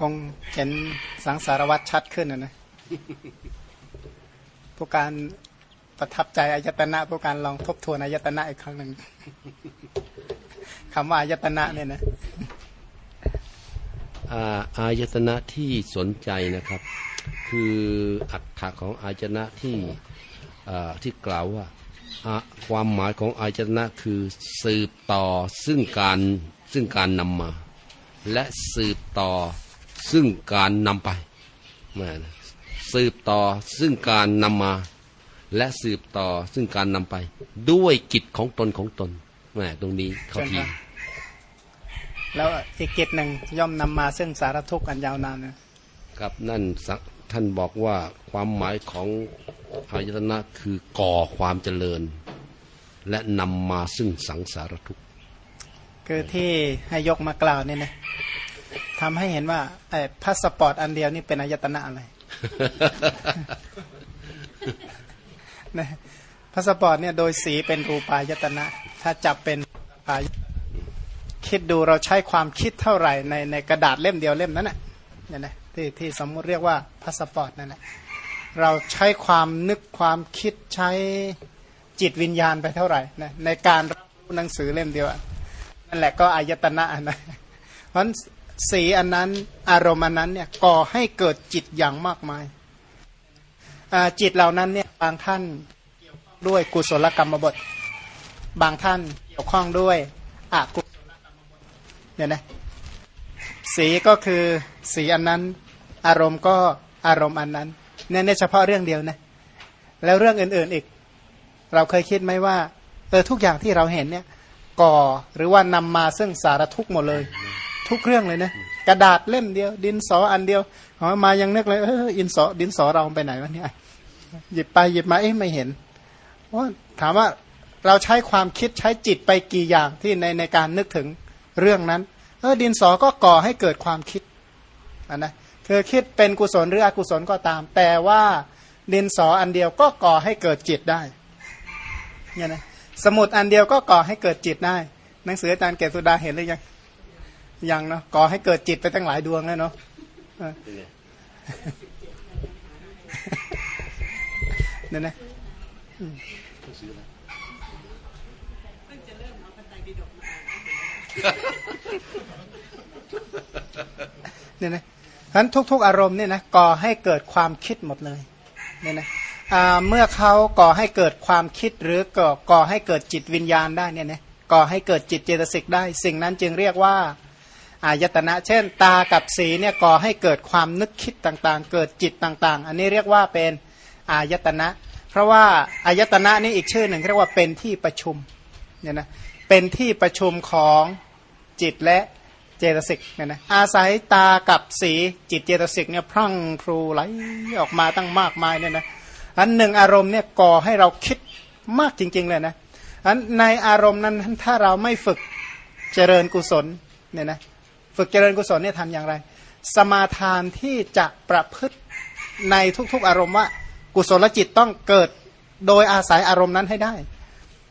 คงเห็นสังสารวัตรชัดขึ้นนะนะผู้การประทับใจอายตนะผู้การลองทบทวนอายตนะอีกครั้งหนึ่งคำว่าอายตนะเนี่ยนะอาอายตนะที่สนใจนะครับ คืออัตถะของอายตนะที่อ่าที่กล่าวว่าความหมายของอายตนะคือสืบต่อซึ่งการซึ่งการนำมา และสืบต่อ ซึ่งการนำไปแม่นะสืบต่อซึ่งการนำมา และสืบต่อซึ่งการนำไป ด้วยกิจของตนของตนแม่ตรงนี้เขาทีแล้วอีกกิจหนึ่งย่อมนำมาซึ่งสารทุกข์อันยาวนานนะครับนั่นสักท่านบอกว่าความหมายของอายตนะคือก่อความเจริญ และนำมาซึ่งสังสารทุกข์คือที่ให้ยกมากล่าวเนี่ยนะ ทำให้เห็นว่าไอ้พาสปอร์ตอันเดียวนี่เป็นอายตนะอะไรนะพาสปอร์ตเนี่ยโดยสีเป็นรูปายตนะ ถ้าจับเป็นปายคิดดูเราใช้ความคิดเท่าไหร่ในในกระดาษเล่มเดียวเล่มนั้นน่ะเนี่ยนะที่ที่สมมุติเรียกว่าพาสปอร์ตนั่นแหละเราใช้ความนึกความคิดใช้จิตวิญญาณไปเท่าไหร่นะในการรับรู้หนังสือเล่มเดียวอะนั่นแหละก็อายตนะนะเพราะฉะนั้น สีอันนั้นอารมณ์อันนั้นเนี่ยก่อให้เกิดจิตอย่างมากมายอ่าจิตเหล่านั้นเนี่ยบางท่านเกี่ยวข้องด้วยกุศลกรรมบท บางท่านเกี่ยวข้องด้วยอกุศลกรรมบทเนี่ยนะสีก็คือสีอันนั้น อารมณ์ก็อารมณ์อันนั้นเนี่ยเฉพาะเรื่องเดียวนะแล้วเรื่องอื่นๆอีก เราเคยคิดไหมว่าเออทุกอย่างที่เราเห็นเนี่ยก่อหรือว่านำมาซึ่งสารทุกข์หมดเลย ทุกเรื่องเลยนะกระดาษเล่มเดียว ดินสออันเดียวเอามายังนึกเลยเอออินสอดินสอเราไปไหนวะเนี่ยหยิบไปหยิบมาเอ๊ะไม่เห็นว่าถามว่าเราใช้ความคิดใช้จิตไปกี่อย่างที่ในในการนึกถึงเรื่องนั้น เออดินสอก็ก่อให้เกิดความคิดอันนะคือคิดเป็นกุศลหรืออกุศลก็ตาม แต่ว่าดินสออันเดียวก็ก่อให้เกิดจิตได้เนี่ยนะสมุดอันเดียวก็ก่อให้เกิดจิตได้ หนังสืออาจารย์เกศสุดาเห็นหรือยัง ยังเนาะก่อให้เกิดจิตไปตั้งหลายดวงแล้วเนาะเนี่ยนะอืมเนี่ยนะฉะนั้นทุก ๆ อารมณ์เนี่ยนะก่อให้เกิดความคิดหมดเลยเนี่ยนะเมื่อเขาก่อให้เกิดความคิดหรือก่อก่อให้เกิดจิตวิญญาณได้เนี่ยนะก่อให้เกิดจิตเจตสิกได้ สิ่งนั้นจึงเรียกว่า อายตนะเช่น ตากับสีเนี่ยก่อให้เกิดความนึกคิดต่างๆ เกิดจิตต่างๆ อันนี้เรียกว่าเป็นอายตนะ เพราะว่าอายตนะนี่อีกชื่อหนึ่งเรียกว่าเป็นที่ประชุมเนี่ยนะเป็นที่ประชุมของจิตและเจตสิกเนี่ยนะอาศัยตากับสีจิตเจตสิกเนี่ยพรั่งพรูไหลออกมาตั้งมากมายเนี่ยนะอันหนึ่งอารมณ์เนี่ยก่อให้เราคิดมากจริง ๆ เลยนะอันในอารมณ์นั้นถ้าเราไม่ฝึกเจริญกุศลเนี่ยนะ ฝึกเจริญกุศลเนี่ยทำอย่างไร สมาทานที่จะประพฤติในทุกๆอารมณ์ว่า กุศลจิตต้องเกิดโดยอาศัยอารมณ์นั้นให้ได้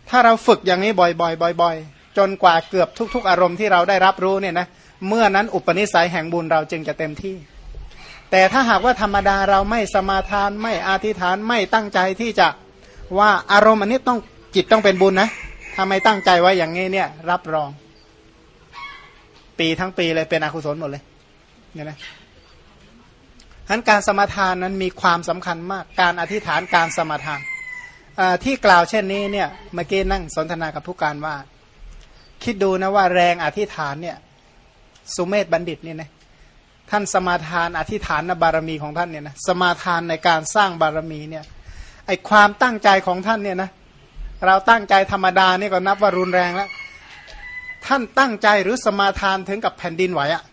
ถ้าเราฝึกอย่างนี้บ่อยๆบ่อย ๆ จนกว่าเกือบทุก ๆ อารมณ์ที่เราได้รับรู้เนี่ยนะเมื่อนั้นอุปนิสัยแห่งบุญเราจึงจะเต็มที่ แต่ถ้าหากว่าธรรมดาเราไม่สมาทานไม่อธิษฐานไม่ตั้งใจที่จะว่าอารมณ์อันนี้ต้องจิตต้องเป็นบุญนะถ้าไม่ตั้งใจไว้อย่างนี้เนี่ยรับรอง ปีทั้งปีเลยเป็นอกุศลหมดเลยเนี่ยนะฉะนั้นการสมาทานนั้นมีความสำคัญมาก การอธิษฐานการสมาทานที่กล่าวเช่นนี้เนี่ยเมื่อกี้นั่งสนทนากับผู้การว่า คิดดูนะว่าแรงอธิษฐานเนี่ยสุเมธบัณฑิตเนี่ยนะท่านสมาทานอธิษฐานบารมีของท่านเนี่ยนะสมาทานในการสร้างบารมีเนี่ยไอความตั้งใจของท่านเนี่ยนะเราตั้งใจธรรมดานี่ก็นับว่ารุนแรงแล้ว ท่านตั้งใจหรือสมาทานถึงกับแผ่นดินไหวอะ่ะ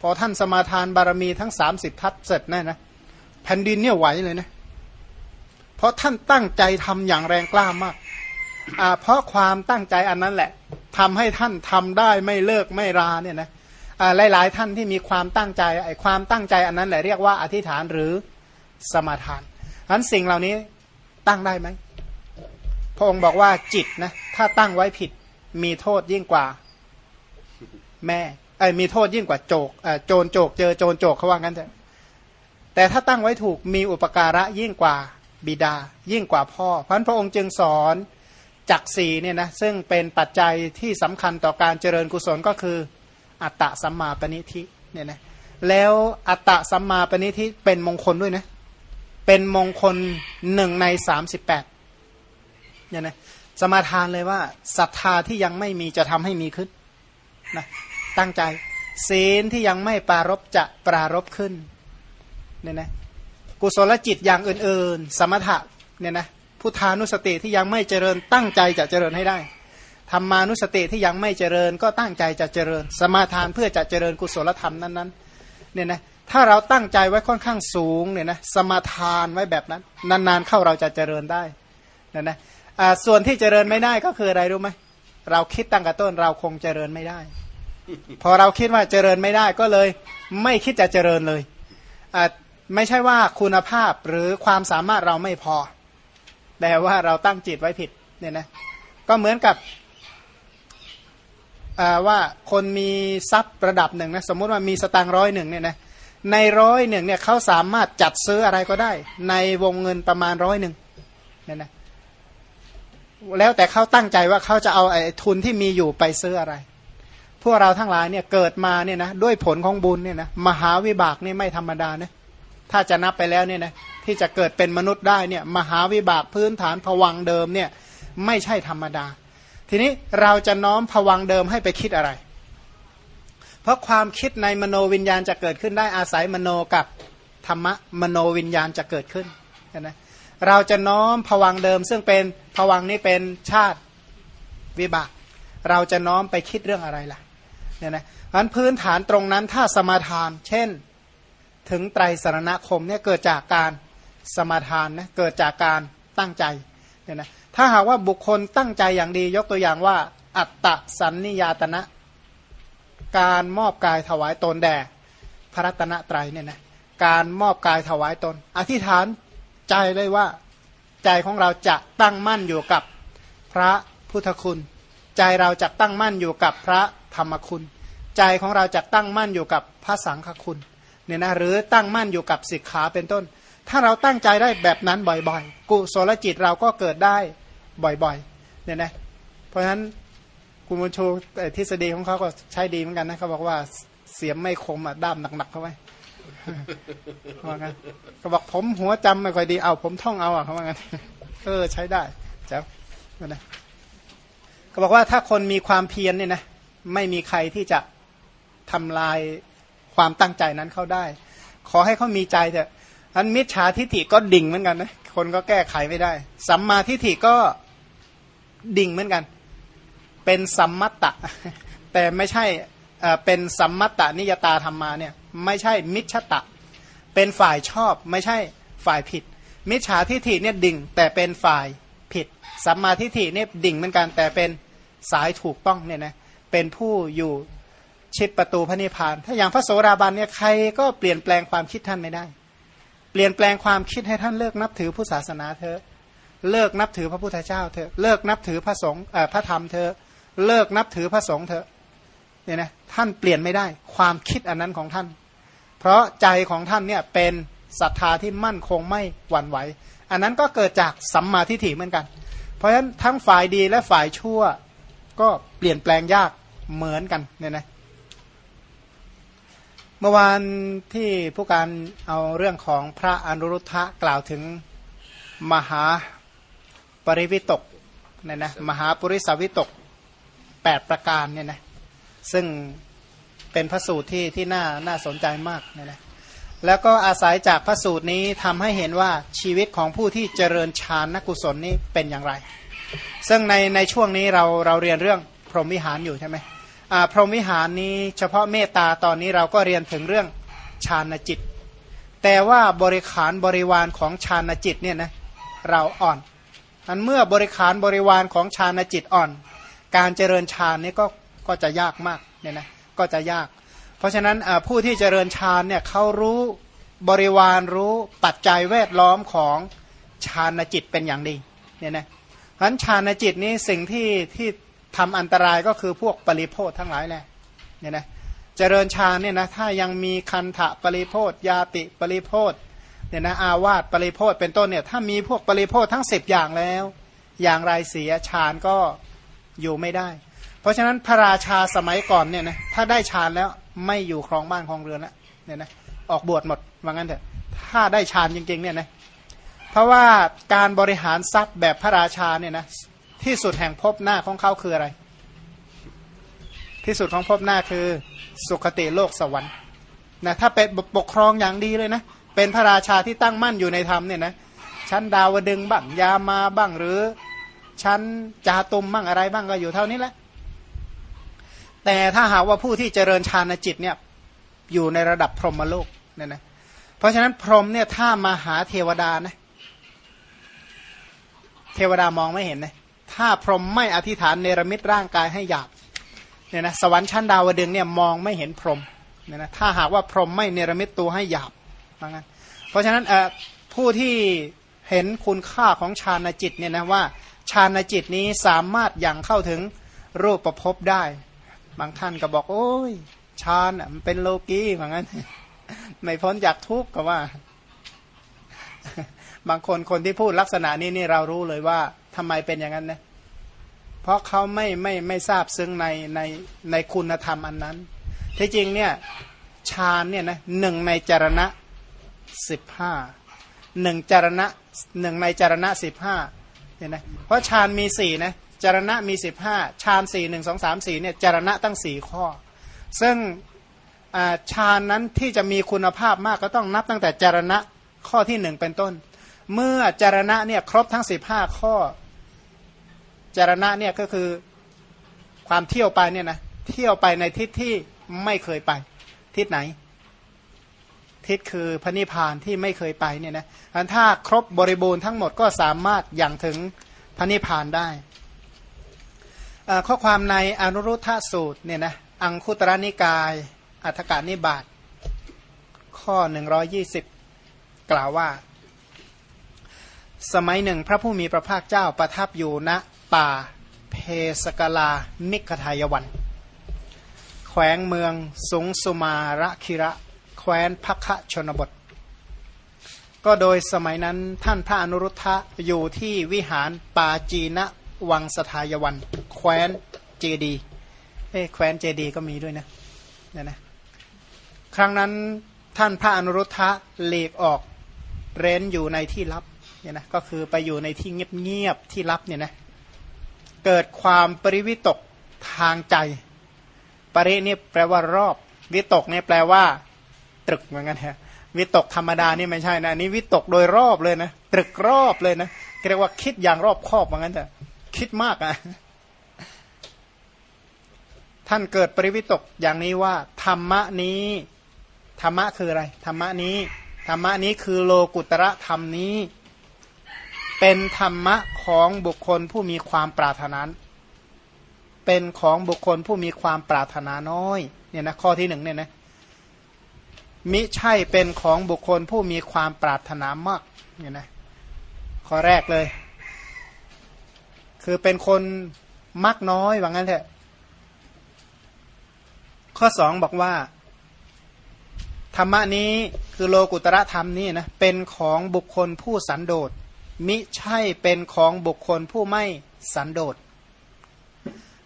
พอท่านสมาทานบารมีทั้งสามสิบทัศเสร็จแน่นะแผ่นดินเนี่ยไหวเลยนะเพราะท่านตั้งใจทำอย่างแรงกล้ามากอ่าเพราะความตั้งใจอันนั้นแหละทำให้ท่านทำได้ไม่เลิกไม่ราเนี่ยนะอ่าหลาย ๆ ท่านที่มีความตั้งใจไอ้ความตั้งใจอันนั้นแหละเรียกว่าอธิษฐานหรือสมาทานอันสิ่งเหล่านี้ตั้งได้ไหมพระองค์บอกว่าจิตนะถ้าตั้งไว้ผิด มีโทษยิ่งกว่า แม่ไอ้มีโทษยิ่งกว่าโจกโจรโจกเจอโจรโจกเขาว่างั้นเถอะแต่ถ้าตั้งไว้ถูกมีอุปการะยิ่งกว่าบิดา ยิ่งกว่าพ่อ เพราะพระองค์จึงสอนจักสีเนี่ยนะซึ่งเป็นปัจจัยที่สำคัญต่อการเจริญกุศลก็คือ อัตตะสัมมาปณิธิเนี่ยนะแล้วอัตตะสัมมาปณิธิเป็นมงคลด้วยนะเป็นมงคลหนึ่งในสามสิบแปดเนี่ยนะ สมาทานเลยว่าศรัทธาที่ยังไม่มีจะทำให้มีขึ้นนะตั้งใจ ศีลที่ยังไม่ปรารบจะปรารบขึ้นเนี่ยนะกุศลจิตอย่างอื่น ๆ สมถะเนี่ยนะพุทธานุสติที่ยังไม่เจริญตั้งใจจะเจริญให้ได้ธรรมานุสติที่ยังไม่เจริญก็ตั้งใจจะเจริญ สมาทานเพื่อจะเจริญกุศลธรรมนั้นๆเนี่ยนะถ้าเราตั้งใจไว้ค่อนข้างสูงเนี่ยนะสมาทานไว้แบบนั้น นานๆเข้าเราจะเจริญได้นะนะ ส่วนที่เจริญไม่ได้ก็คืออะไรรู้ไหมเราคิดตั้งแต่ต้นเราคงเจริญไม่ได้ พอเราคิดว่าเจริญไม่ได้ก็เลย ไม่คิดจะเจริญเลยไม่ใช่ว่าคุณภาพหรือความสามารถเราไม่พอ แต่ว่าเราตั้งจิตไว้ผิดเนี่ยนะก็เหมือนกับว่าคนมีทรัพย์ระดับหนึ่งนะสมมุติว่ามีสตางค์ร้อยหนึ่งเนี่ยนะในร้อยหนึ่งเนี่ยเขาสามารถจัดซื้ออะไรก็ได้ ในวงเงินประมาณร้อยหนึ่งเนี่ยนะ แล้วแต่เขาตั้งใจว่าเขาจะเอาไอ้ทุนที่มีอยู่ไปซื้ออะไร พวกเราทั้งหลายเนี่ยเกิดมาเนี่ยนะด้วยผลของบุญเนี่ยนะมหาวิบากนี่ไม่ธรรมดานะถ้าจะนับไปแล้วเนี่ยนะที่จะเกิดเป็นมนุษย์ได้เนี่ยมหาวิบากพื้นฐานผวังเดิมเนี่ยไม่ใช่ธรรมดา ทีนี้เราจะน้อมผวังเดิมให้ไปคิดอะไร เพราะความคิดในมโนวิญญาณจะเกิดขึ้นได้อาศัยมโนกับธรรมะมโนวิญญาณจะเกิดขึ้นนะเราจะน้อมผวังเดิมซึ่งเป็น ผวังนี้เป็นชาติวิบาก เราจะน้อมไปคิดเรื่องอะไรล่ะเนี่ยนะอันพื้นฐานตรงนั้นถ้าสมาทาน เช่น ถึงไตรสรณคมเนี่ยเกิดจากการสมาทานนะเกิดจากการตั้งใจเนี่ยนะถ้าหากว่าบุคคลตั้งใจอย่างดี ยกตัวอย่างว่า อัตตะสันนิยาตนะ การมอบกายถวายตนแด่พระรัตนตรัยเนี่ยนะการมอบกายถวายตน อธิษฐานใจเลยว่า ใจของเราจะตั้งมั่นอยู่กับพระพุทธคุณ ใจเราจะตั้งมั่นอยู่กับพระธรรมคุณ ใจของเราจะตั้งมั่นอยู่กับพระสังฆคุณเนี่ยนะหรือตั้งมั่นอยู่กับสิกขาเป็นต้น ถ้าเราตั้งใจได้แบบนั้นบ่อยๆ กุศลจิตเราก็เกิดได้บ่อยๆเนี่ยนะเพราะฉะนั้นคุณมุชูทฤษฎีของเขาก็ใช้ดีเหมือนกันนะเขาบอกว่าเสียมไม่คมอะด้ามหนักๆเข้าไว้ ว่างั้นก็บอกผมหัวจำไม่ค่อยดีเอาผมท่องเอาอะเขาว่างั้นเออใช้ได้เจ้านะก็บอกว่าถ้าคนมีความเพียรเนี่ยนะไม่มีใครที่จะทำลายความตั้งใจนั้นเข้าได้ ขอให้เขามีใจเถอะอันมิจฉาทิฏฐิก็ดิ่งเหมือนกันนะคนก็แก้ไขไม่ได้ สัมมาทิฏฐิก็ดิ่งเหมือนกัน เป็นสัมมัตตะ แต่ไม่ใช่เป็นสัมมัตตนิยตาธรรมมาเนี่ย ไม่ใช่มิจฉตะ เป็นฝ่ายชอบไม่ใช่ฝ่ายผิด มิจฉาทิฏฐิเนี่ยดิ่งแต่เป็นฝ่ายผิด สัมมาทิฏฐิเนี่ยดิ่งเหมือนกันแต่เป็นสายถูกต้องเนี่ยนะเป็นผู้อยู่ชิดประตูพระนิพพาน ถ้าอย่างพระโสราบันเนี่ยใครก็เปลี่ยนแปลงความคิดท่านไม่ได้ เปลี่ยนแปลงความคิดให้ท่านเลิกนับถือผู้ศาสนาเธอเลิกนับถือพระพุทธเจ้าเธอเลิกนับถือพระสงฆ์พระธรรมเธอเลิกนับถือพระสงฆ์เธอเนี่ยนะท่านเปลี่ยนไม่ได้ ความคิดอันนั้นของท่าน เพราะใจของท่านเนี่ยเป็นศรัทธาที่มั่นคงไม่หวั่นไหว อันนั้นก็เกิดจากสัมมาทิฏฐิเหมือนกัน เพราะฉะนั้นทั้งฝ่ายดีและฝ่ายชั่วก็เปลี่ยนแปลงยากเหมือนกันเนี่ยนะเมื่อวานที่ผู้การเอาเรื่องของพระอนุรุทธะกล่าวถึงมหาปริวิตกเนี่ยนะมหาปุริสวิตกแปดประการเนี่ยนะซึ่ง เป็นพระสูตรที่ที่น่าน่าสนใจมากเนี่ยนะแล้วก็อาศัยจากพระสูตรนี้ทำให้เห็นว่าชีวิตของผู้ที่เจริญฌานนักกุศลนี้เป็นอย่างไร ซึ่งในในช่วงนี้เราเราเรียนเรื่องพรหมวิหารอยู่ใช่ไหมพรหมวิหารนี้เฉพาะเมตตาตอนนี้เราก็เรียนถึงเรื่องฌานจิต แต่ว่าบริขารบริวารของฌานจิตเนี่ยนะเราอ่อนอันเมื่อบริขารบริวารของฌานจิตอ่อน การเจริญฌานนี่ก็ก็จะยากมากเนี่ยนะ ก็จะยาก เพราะฉะนั้นผู้ที่เจริญฌานเนี่ยเขารู้บริวารรู้ปัจจัยแวดล้อมของฌานจิตเป็นอย่างดีเนี่ยนะเพราะฉะนั้นฌานจิตนี้สิ่งที่ที่ทำอันตรายก็คือพวกปริโพธทั้งหลายแหละเนี่ยนะเจริญฌานเนี่ยนะถ้ายังมีคันถะปริโพธยาติปริโพธเนี่ยนะอาวาสปริโพธเป็นต้นเนี่ยถ้ามีพวกปริโพธทั้งสิบอย่างแล้ว อย่างไรเสียฌานก็อยู่ไม่ได้ เพราะฉะนั้นพระราชาสมัยก่อนเนี่ยนะถ้าได้ฌานแล้วไม่อยู่ครองบ้านครองเรือนแล้วเนี่ยนะออกบวชหมดว่างั้นเถอะถ้าได้ฌานจริงๆเนี่ยนะเพราะว่าการบริหารทรัพย์แบบพระราชาเนี่ยนะที่สุดแห่งภพหน้าของเขาคืออะไร ที่สุดของภพหน้าคือสุคติโลกสวรรค์นะถ้าเป็นปกครองอย่างดีเลยนะเป็นพระราชาที่ตั้งมั่นอยู่ในธรรมเนี่ยนะชั้นดาวดึงบ้างยามาบ้างหรือชั้นจาตุมบ้างอะไรบ้างก็อยู่เท่านี้แหละ แต่ถ้าหากว่าผู้ที่เจริญฌานจิตเนี่ยอยู่ในระดับพรหมโลกเนี่ยนะเพราะฉะนั้นพรหมเนี่ยถ้ามาหาเทวดานะเทวดามองไม่เห็นนะถ้าพรหมไม่อธิษฐานเนรมิตร่างกายให้หยาบเนี่ยนะสวรรค์ชั้นดาวดึงเนี่ยมองไม่เห็นพรหมเนี่ยนะถ้าหากว่าพรหมไม่เนรมิตตัวให้หยาบว่างั้นเพราะฉะนั้นผู้ที่เห็นคุณค่าของฌานจิตเนี่ยนะว่าฌานจิตนี้สามารถยังเข้าถึงรูปประพบได้ บางท่านก็บอกโอ้ยฌานมันเป็นโลกีว่างั้นไม่พ้นจากทุกข์ก็ว่า บางคนคนที่พูดลักษณะนี้นี่เรารู้เลยว่าทำไมเป็นอย่างนั้นนะเพราะเขาไม่ไม่ไม่ทราบซึ้งในในในคุณธรรมอันนั้นที่จริงเนี่ยฌานเนี่ยนะหนึ่งในจารณะสิบห้าหนึ่งจารณะหนึ่งในจารณะสิบห้าเนี่ยนะเพราะฌานมีสี่นะ จารณะมีสิบห้าฌานสี่หนึ่งสองสามสี่เนี่ยจารณะตั้งสี่ข้อ ซึ่งฌานนั้นที่จะมีคุณภาพมากก็ต้องนับตั้งแต่จารณะข้อที่หนึ่งเป็นต้น เมื่อจารณะเนี่ยครบทั้งสิบห้าข้อ จารณะเนี่ยก็คือความเที่ยวไปเนี่ยนะเที่ยวไปในทิศที่ไม่เคยไป ทิศไหน ทิศคือพระนิพพานที่ไม่เคยไปเนี่ยนะถ้าครบบริบูรณ์ทั้งหมดก็สามารถอย่างถึงพระนิพพานได้ ข้อความในอนุรุทธสูตรเนี่ยนะอังคุตระนิกายอัฏฐกานิบาตข้อ 120 กล่าวว่า สมัยหนึ่งพระผู้มีพระภาคเจ้าประทับอยู่ณป่าเพสกลามิกทายวัน แขวงเมืองสุงสุมาระคิระ แคว้นพักชนบท ก็โดยสมัยนั้นท่านพระอนุรุทธะอยู่ที่วิหารปาจีนะ วังสทายวัน แคว้นเจดีเอ้แคว้นเจดีก็มีด้วยนะเนี่ยนะ ครั้งนั้นท่านพระอนุรุทธะเลกออกเร้นอยู่ในที่ลับเนี่ยนะก็คือไปอยู่ในที่เงียบๆที่ลับเนี่ยนะเกิดความปริวิตกทางใจ ปริเนี่ยแปลว่ารอบ วิตกเนี่ยแปลว่า ตรึกเหมือนกันฮะวิตกธรรมดานี่ไม่ใช่นะนี่วิตกโดยรอบเลยนะตรึกรอบเลยนะเรียกว่าคิดอย่างรอบคอบเหมือนกันแต่ คิดมากอะท่านเกิดปริวิตกอย่างนี้ว่า ธรรมะนี้ธรรมะคืออะไรธรรมะนี้ธรรมะนี้คือโลกุตระธรรมนี้ เป็นธรรมะของบุคคลผู้มีความปรารถนาเป็นของบุคคลผู้มีความปรารถนาน้อยเนี่ยนะข้อที่หนึ่งเนี่ยนะมิใช่เป็นของบุคคลผู้มีความปรารถนามากเนี่ยนะข้อแรกเลย คือเป็นคนมักน้อยว่างั้นเถอะ ข้อสองบอกว่า ธรรมะนี้คือโลกุตระธรรมนี่นะเป็นของบุคคลผู้สันโดษมิใช่เป็นของบุคคลผู้ไม่สันโดษ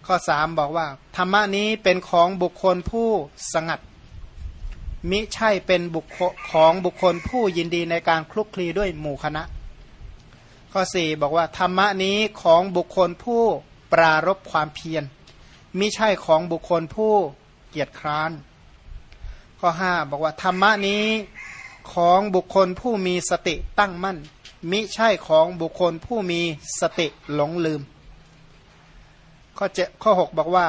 ข้อสามบอกว่า ธรรมะนี้เป็นของบุคคลผู้สงัด มิใช่เป็นบุคของบุคคลผู้ยินดีในการคลุกคลีด้วยหมู่คณะ ข้อสี่บอกว่าธรรมะนี้ของบุคคลผู้ปรารบความเพียรมิใช่ของบุคคลผู้เกียจคร้าน ข้อห้าบอกว่าธรรมะนี้ของบุคคลผู้มีสติตั้งมั่น มิใช่ของบุคคลผู้มีสติหลงลืม ข้อเจ็ดข้อหกบอกว่า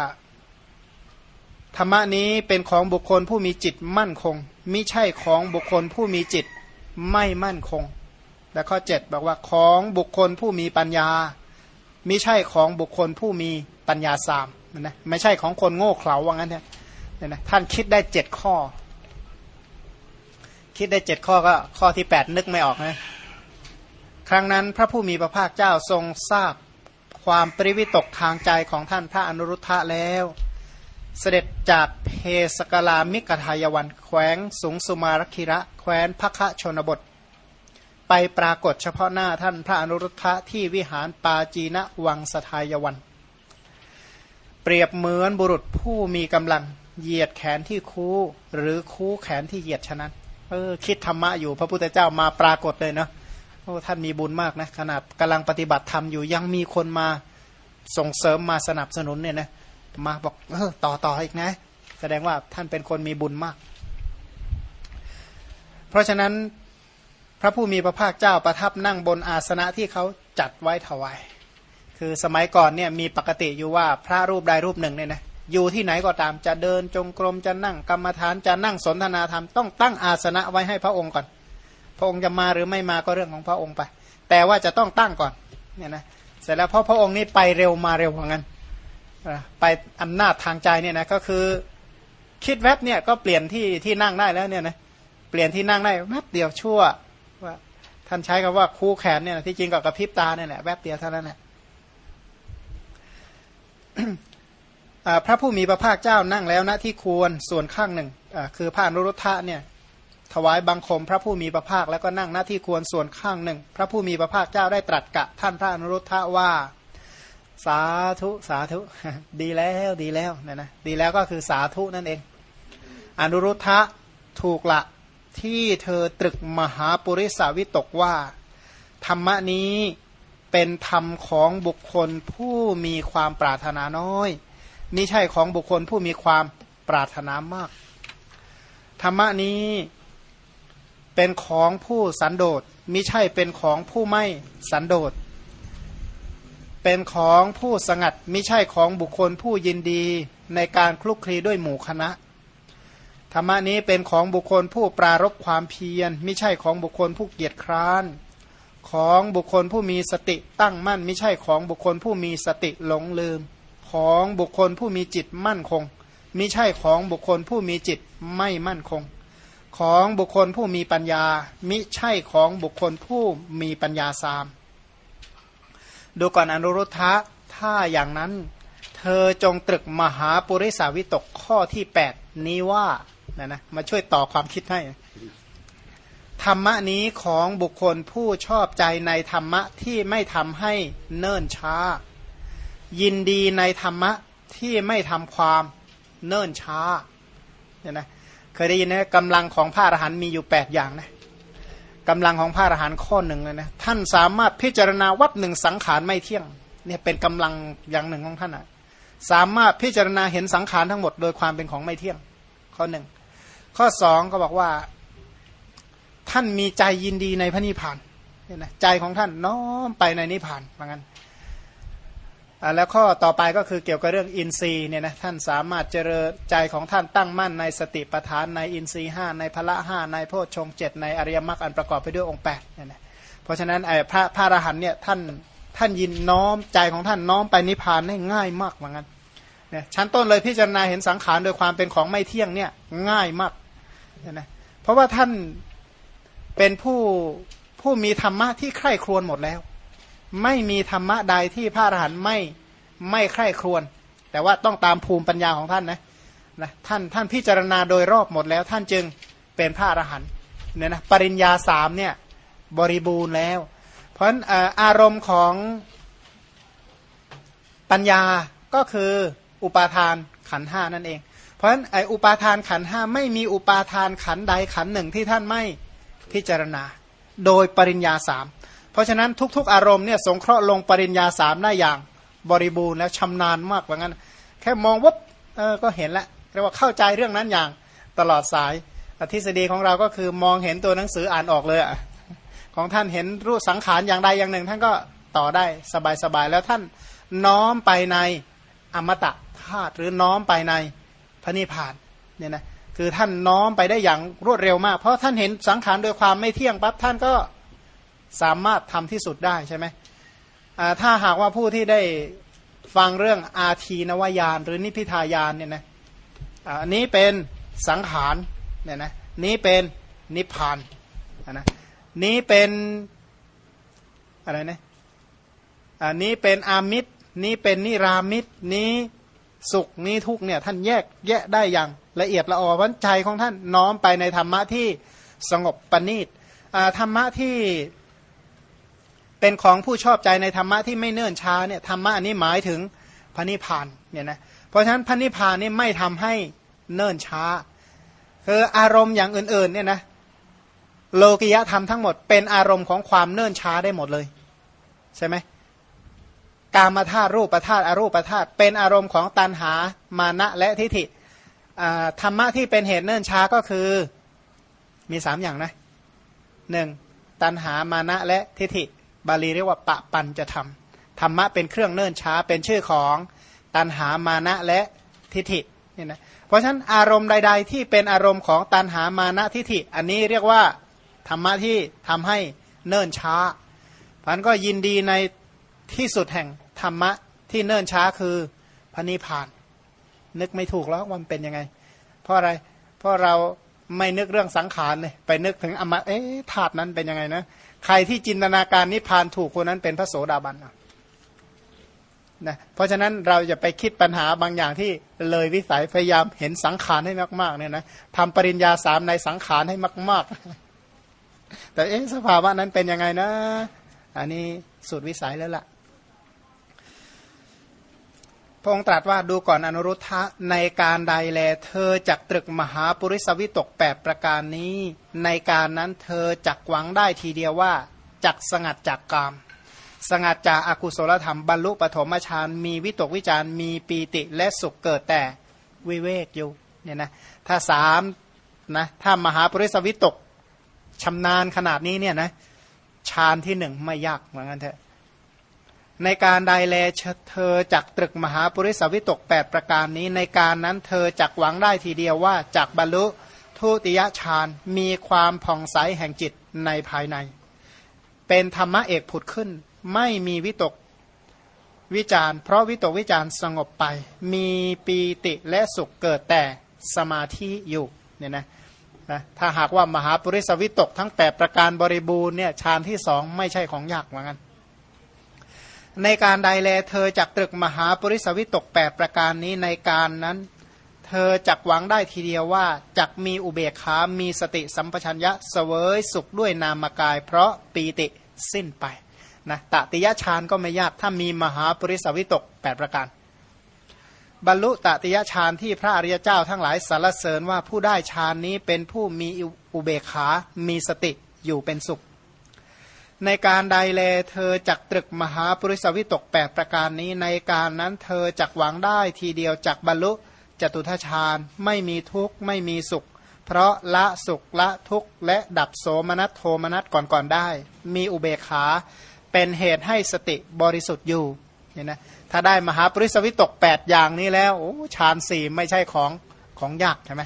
ธรรมะนี้เป็นของบุคคลผู้มีจิตมั่นคง มิใช่ของบุคคลผู้มีจิตไม่มั่นคง และข้อเจ็ดบอกว่าของบุคคลผู้มีปัญญามิใช่ของบุคคลผู้มีปัญญาสามนะไม่ใช่ของคนโง่เขลาว่างั้นเนี่ยนะท่านคิดได้เจ็ดข้อ คิดได้เจ็ดข้อก็ข้อที่แปดนึกไม่ออกนะครั้งนั้นพระผู้มีพระภาคเจ้าทรงทราบความปริวิตกทางใจของท่านพระอนุรุทธะแล้ว เสด็จจากเพสกลามิกทายวันแขวงสุงสุมารคิระ แคว้นพระคชนบท ไปปรากฏเฉพาะหน้าท่านพระอนุรุทธะที่วิหารปาจีนวังสทายวัน เปรียบเหมือนบุรุษผู้มีกำลังเหยียดแขนที่คูหรือคูแขนที่เหยียดฉะนั้นเออคิดธรรมะอยู่พระพุทธเจ้ามาปรากฏเลยเนาะโอ้ท่านมีบุญมากนะขนาดกำลังปฏิบัติธรรมอยู่ยังมีคนมาส่งเสริมมาสนับสนุนเนี่ยนะมาบอกเออต่อต่ออีกนะ แสดงว่าท่านเป็นคนมีบุญมาก เพราะฉะนั้น พระผู้มีพระภาคเจ้าประทับนั่งบนอาสนะที่เขาจัดไว้ถวาย คือสมัยก่อนเนี่ยมีปกติอยู่ว่าพระรูปใดรูปหนึ่งเนี่ยนะอยู่ที่ไหนก็ตามจะเดินจงกรมจะนั่งกรรมฐานจะนั่งสนทนาธรรมต้องตั้งอาสนะไว้ให้พระองค์ก่อน พระองค์จะมาหรือไม่มาก็เรื่องของพระองค์ไป แต่ว่าจะต้องตั้งก่อนเนี่ยนะเสร็จแล้วเพราะพระองค์นี้ไปเร็วมาเร็วเหมือนกันไปอำนาจทางใจเนี่ยนะก็คือคิดแวบเนี่ยก็เปลี่ยนที่ที่นั่งได้แล้วเนี่ยนะเปลี่ยนที่นั่งได้แวบเดียวชั่ว ว่าท่านใช้คำว่าคู่แขนเนี่ยที่จริงก็กระพริบตาเนี่ยแหละแวบเดียวเท่านั้นแหละพระผู้มีพระภาคเจ้านั่งแล้วนะที่ควรส่วนข้างหนึ่งคือพระนุรุทธะเนี่ยถวายบังคมพระผู้มีพระภาคแล้วก็นั่งหน้าที่ควรส่วนข้างหนึ่ง พระผู้มีพระภาคเจ้าได้ตรัสกับท่านพระนุรุทธะว่า สาธุสาธุ ดีแล้วดีแล้วนะนะดีแล้วก็คือสาธุนั่นเอง อนุรุทธะถูกละ ที่เธอตรึกมหาปุริสาวิตกว่า ธรรมนี้เป็นธรรมของบุคคลผู้มีความปรารถนาน้อยมิใช่ของบุคคลผู้มีความปรารถนามาก ธรรมนี้เป็นของผู้สันโดษมิใช่เป็นของผู้ไม่สันโดษ เป็นของผู้สงัดมิใช่ของบุคคลผู้ยินดีในการคลุกคลีด้วยหมู่คณะ ธรรมนี้เป็นของบุคคลผู้ปรารบความเพียรมิใช่ของบุคคลผู้เกียจคร้าน ของบุคคลผู้มีสติตั้งมั่นมิใช่ของบุคคลผู้มีสติหลงลืม ของบุคคลผู้มีจิตมั่นคงมิใช่ของบุคคลผู้มีจิตไม่มั่นคง ของบุคคลผู้มีปัญญา มิใช่ของบุคคลผู้มีปัญญาสาม ดูก่อนอนุรุทธะถ้าอย่างนั้น เธอจงตรึกมหาปุริสาวิตกข้อที่ 8 นี้ว่า นะนะมาช่วยต่อความคิดให้ ธรรมะนี้ของบุคคลผู้ชอบใจในธรรมะที่ไม่ทำให้เนิ่นช้า ยินดีในธรรมะที่ไม่ทำความเนิ่นช้าเนี่ยนะเคยได้ยินไหมกำลังของพระอรหันต์มีอยู่ 8 อย่างนะกำลังของพระอรหันต์ข้อหนึ่งเลยนะท่านสามารถพิจารณาวัดหนึ่งสังขารไม่เที่ยงเนี่ยเป็นกำลังอย่างหนึ่งของท่านอะสามารถพิจารณาเห็นสังขารทั้งหมดโดยความเป็นของไม่เที่ยง ข้อหนึ่ง ข้อสองก็บอกว่าท่านมีใจยินดีในพระนิพพานเนี่ยนะใจของท่านน้อมไปในนิพพานเหมือนกันแล้วข้อต่อไปก็คือเกี่ยวกับเรื่องอินทรีย์เนี่ยนะท่านสามารถเจริญใจของท่านตั้งมั่นในสติปัฏฐานในอินทรีย์ห้าในพละห้าในโพชฌงเจ็ดในอริยมรรคอันประกอบไปด้วยองค์แปดเนี่ยนะเพราะฉะนั้นไอ้พระพระอรหันเนี่ยท่านท่านยินน้อมใจของท่านน้อมไปนิพพานได้ง่ายมากเหมือนกันเนี่ยชั้นต้นเลยพิจารณาเห็นสังขารโดยความเป็นของไม่เที่ยงเนี่ยง่ายมาก เนี่ยนะเพราะว่าท่านเป็นผู้ผู้มีธรรมะที่ใคร่ครวญหมดแล้ว ไม่มีธรรมะใดที่พระอรหันต์ไม่ไม่ใคร่ครวญแต่ว่าต้องตามภูมิปัญญาของท่านนะนะท่านท่านพิจารณาโดยรอบหมดแล้ว ท่านจึงเป็นพระอรหันต์เนี่ยนะปริญญาสามเนี่ยบริบูรณ์แล้ว เพราะฉะนั้นอารมณ์ของปัญญาก็คืออุปาทานขันห้านั่นเอง เพราะฉะนั้นไออุปาทานขันห้าไม่มีอุปาทานขันใดขันหนึ่งที่ท่านไม่พิจารณา โดยปริญญาสามเพราะฉะนั้นทุก ๆ อารมณ์เนี่ยสงเคราะห์ลงปริญญาสามได้อย่างบริบูรณ์และชำนาญมากว่างั้น แค่มองวับเออก็เห็นละเรียกว่าเข้าใจเรื่องนั้นอย่างตลอดสายทฤษฎีของเราก็คือมองเห็นตัวหนังสืออ่านออกเลยอะของท่านเห็นรูปสังขารอย่างใดอย่างหนึ่ง ท่านก็ต่อได้สบายๆแล้วท่านน้อมไปในอมตะธาตุหรือน้อมไปใน ระนิพพานเนี่ยนะคือท่านน้อมไปได้อย่างรวดเร็วมาก เพราะท่านเห็นสังขารโดยความไม่เที่ยงปั๊บท่านก็สามารถทำที่สุดได้ใช่ไหมถ้าหากว่าผู้ที่ได้ฟังเรื่องอาทีนวายานหรือนิพิทายานเนี่ยนะอันนี้เป็นสังขารเนี่ยนะนี้เป็นนิพพานนะนี้เป็นอะไรนะอันนี้เป็นอามิตรนี้เป็นนิรามิตรนี้ สุขนี้ทุกเนี่ยท่านแยกแยะได้อย่างละเอียดละออวันใจของท่านน้อมไปในธรรมะที่สงบปณีตธรรมะที่เป็นของผู้ชอบใจในธรรมะที่ไม่เนื่นช้าเนี่ยธรรมะอันนี้หมายถึงพระนิพพานเนี่ยนะเพราะฉะนั้นพระนิพพานนี่ไม่ทำให้เนิ่นช้าคืออารมณ์อย่างอื่นๆเนี่ยนะโลกิยธรรมทั้งหมดเป็นอารมณ์ของความเนิ่นช้าได้หมดเลย ใช่ไหม กามาธาตุรูปธาตุอรูปธาตุเป็นอารมณ์ของตันหามานะและทิฏฐิธรรมะที่เป็นเหตุเนิ่นช้าก็คือมีสามอย่างนะหนึ่งตันหามานะและทิฏฐิ บาลีเรียกว่าปะปันจะทำธรรมะเป็นเครื่องเนิ่นช้าเป็นชื่อของตันหามานะและทิฏฐิเนี่ยนะเพราะฉะนั้นอารมณ์ใด ๆ ที่เป็นอารมณ์ของตันหามานะทิฏฐิ อันนี้เรียกว่าธรรมะที่ทำให้เนิ่นช้าพันก็ยินดีในที่สุดแห่ง ธรรมะที่เนิ่นช้าคือพระนิพพาน นึกไม่ถูกแล้วว่ามันเป็นยังไง เพราะอะไร เพราะเราไม่นึกเรื่องสังขารเลยไปนึกถึงอมตะเอ๊ะธาตุนั้นเป็นยังไงนะใครที่จินตนาการนิพพานถูกคนนั้นเป็นพระโสดาบันนะเพราะฉะนั้นเราจะไปคิดปัญหาบางอย่างที่เลยวิสัยพยายามเห็นสังขารให้มากๆเนี่ยนะทำปริญญาสามในสังขารให้มาก ๆ แต่เอ๊ะสภาวะนั้นเป็นยังไงนะ อันนี้สุดวิสัยแล้วล่ะ ระองค์ตรัสว่าดูก่อนอนุรุทธะในการใดแล เธอจักตรึกมหาปุริสวิตกแปดประการนี้ ในการนั้นเธอจักหวังได้ทีเดียวว่าจักสงัดจากกาม สงัดจากอากุศลธรรมบรรลุปฐมฌานมีวิตกวิจารมีปีติและสุขเกิดแต่วิเวกอยู่เนี่ยนะถ้าสามนะถ้ามหาปุริสวิตกชำนาญขนาดนี้เนี่ยนะฌานที่หนึ่งไม่ยากเหมือนกันเถอะ ในการใดแลเธอจักตรึกมหาปุริสวิตก 8 ประการนี้ ในการนั้นเธอจักหวังได้ทีเดียวว่าจักบรรลุทุติยฌานมีความผ่องใสแห่งจิตในภายใน เป็นธรรมะเอกผุดขึ้น ไม่มีวิตกวิจารเพราะวิตกวิจารสงบไป มีปีติและสุขเกิดแต่สมาธิอยู่เนี่ยนะนะถ้าหากว่ามหาปุริสวิตกทั้ง 8 ประการบริบูรณ์เนี่ยฌานที่สองไม่ใช่ของยากเหมือนกัน ในการใดแลเธอจักตรึกมหาปริสวิตกแปดประการนี้ในการนั้น เธอจักหวังได้ทีเดียวว่าจักมีอุเบกขา มีสติสัมปชัญญะเสวยสุขด้วยนามกาย เพราะปีติสิ้นไปนะตติยฌานก็ไม่ยากถ้ามีมหาปริสวิตกแปดประการ บรรลุตติยฌานที่พระอริยเจ้าทั้งหลายสารเสริญว่าผู้ได้ฌานนี้เป็นผู้มีอุเบกขา มีสติอยู่เป็นสุข ในการใดแลเธอจักตรึกมหาปริสวิตกแปดประการนี้ ในการนั้นเธอจักหวังได้ทีเดียวจักบรรลุจตุทชาญไม่มีทุกข์ไม่มีสุข เพราะละสุขละทุกข์และดับโสมนัสโทมนัสก่อนๆได้ มีอุเบกขาเป็นเหตุให้สติบริสุทธิ์อยู่เนี่ยนะถ้าได้มหาปริสวิตกแปดอย่างนี้แล้วโอ้ฌานสี่ไม่ใช่ของของยากใช่ไหม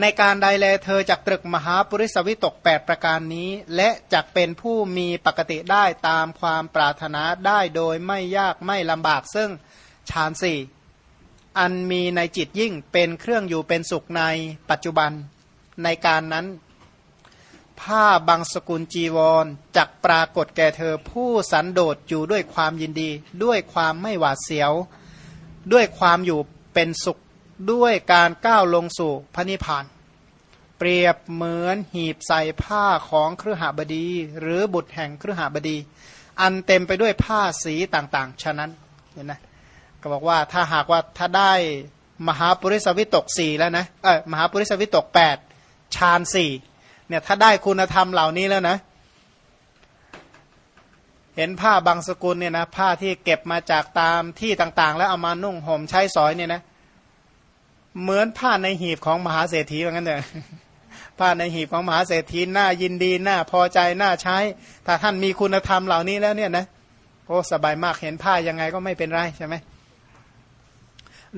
ในการใดแลเธอจักตรึกมหาปุริสวิตกแปดประการนี้ และจักเป็นผู้มีปกติได้ตามความปรารถนาได้โดยไม่ยากไม่ลำบากซึ่งฌานสี่อันมีในจิตยิ่งเป็นเครื่องอยู่เป็นสุขในปัจจุบันในการนั้น ผ้าบางสกุลจีวรจักปรากฏแก่เธอผู้สันโดษอยู่ด้วยความยินดี ด้วยความไม่หวาดเสียว ด้วยความอยู่เป็นสุข ด้วยการก้าวลงสู่พระนิพพาน เปรียบเหมือนหีบใส่ผ้าของเครือหบดี หรือบุตรแห่งเครือหบดี อันเต็มไปด้วยผ้าสีต่างๆ ฉะนั้นเห็นไหมก็บอกว่าถ้าหากว่าถ้าได้มหาปุริสวิตกสี่แล้วนะเออมหาปุริสวิตกแปดฌานสี่เนี่ยถ้าได้คุณธรรมเหล่านี้แล้วนะ เห็นผ้าบางสกุลเนี่ยนะผ้าที่เก็บมาจากตามที่ต่างๆ แล้วเอามานุ่งห่มใช้สอยเนี่ยนะ เหมือนผ้าในหีบของมหาเศรษฐีเหมือนกันเถอะผ้าในหีบของมหาเศรษฐีน้ายินดีน้าพอใจน้าใช้ ถ้าท่านมีคุณธรรมเหล่านี้แล้วเนี่ยนะโอ้สบายมากเห็นผ้ายังไงก็ไม่เป็นไรใช่ไหม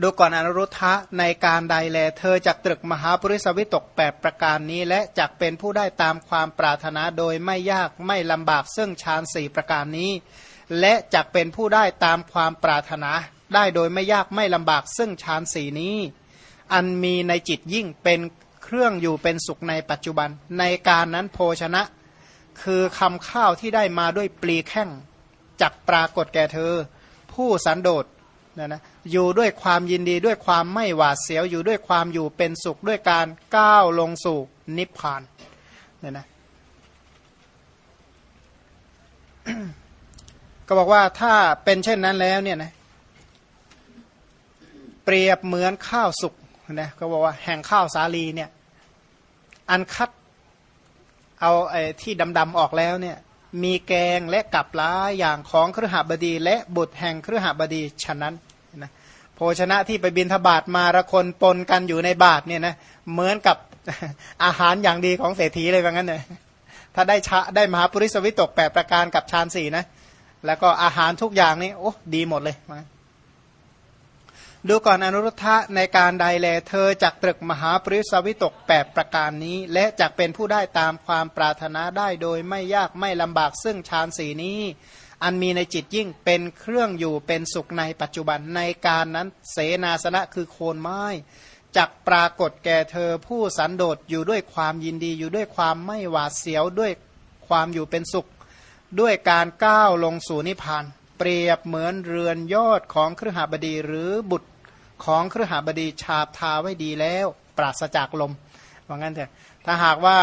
ดูก่อนอนุรุทธะในการใดแล เธอจักตรึกมหาปริสวิตกแปดประการนี้ และจักเป็นผู้ได้ตามความปรารถนาโดยไม่ยากไม่ลำบากซึ่งฌานสี่ประการนี้ และจักเป็นผู้ได้ตามความปรารถนา ได้โดยไม่ยากไม่ลำบากซึ่งฌานสี่นี้ อันมีในจิตยิ่งเป็นเครื่องอยู่เป็นสุขในปัจจุบัน ในการนั้นโภชนะ คือคำข้าวที่ได้มาด้วยปลีแข้งจักปรากฏแก่เธอ ผู้สันโดษนะนะอยู่ด้วยความยินดีด้วยความไม่หวาดเสียวอยู่ด้วยความอยู่เป็นสุขด้วยการก้าวลงสู่นิพพานเนี่ยนะก็บอกว่าถ้าเป็นเช่นนั้นแล้วเนี่ยนะเปรียบเหมือนข้าวสุก นะก็บอกว่าแห่งข้าวสาลีเนี่ย อันคัดเอาไอ้ที่ดำๆออกแล้วเนี่ย มีแกงและกับล้าอย่างของเครือหบดี และบุตรแห่งเครือหบดีฉะนั้นนะโภชนะที่ไปบินทบาทมาระคนปนกันอยู่ในบาทเนี่ยนะเหมือนกับอาหารอย่างดีของเศรษฐีเลยว่างั้นเลยถ้าได้ชะได้มหาปุริสวิตกแปดประการกับฌานสี่นะ แล้วก็อาหารทุกอย่างนี่โอ้ดีหมดเลยมา ดูก่อนอนุรุทธะในการใดแลเธอจักตรึกมหาปริสวิตกแปดประการนี้ และจักเป็นผู้ได้ตามความปรารถนาได้โดยไม่ยากไม่ลำบากซึ่งฌานสีนี้ อันมีในจิตยิ่งเป็นเครื่องอยู่เป็นสุขในปัจจุบันในการนั้นเสนาสนะคือโคนไม้จักปรากฏแก่เธอผู้สันโดษอยู่ด้วยความยินดีอยู่ด้วยความไม่หวาดเสียวด้วยความอยู่เป็นสุข ด้วยการก้าวลงสู่นิพพานเปรียบเหมือนเรือนยอดของเครือหบดีหรือบุตร ของเครือหบดีชาบทาไว้ดีแล้ว ปราศจากลมว่างั้นเถอะถ้าหากว่า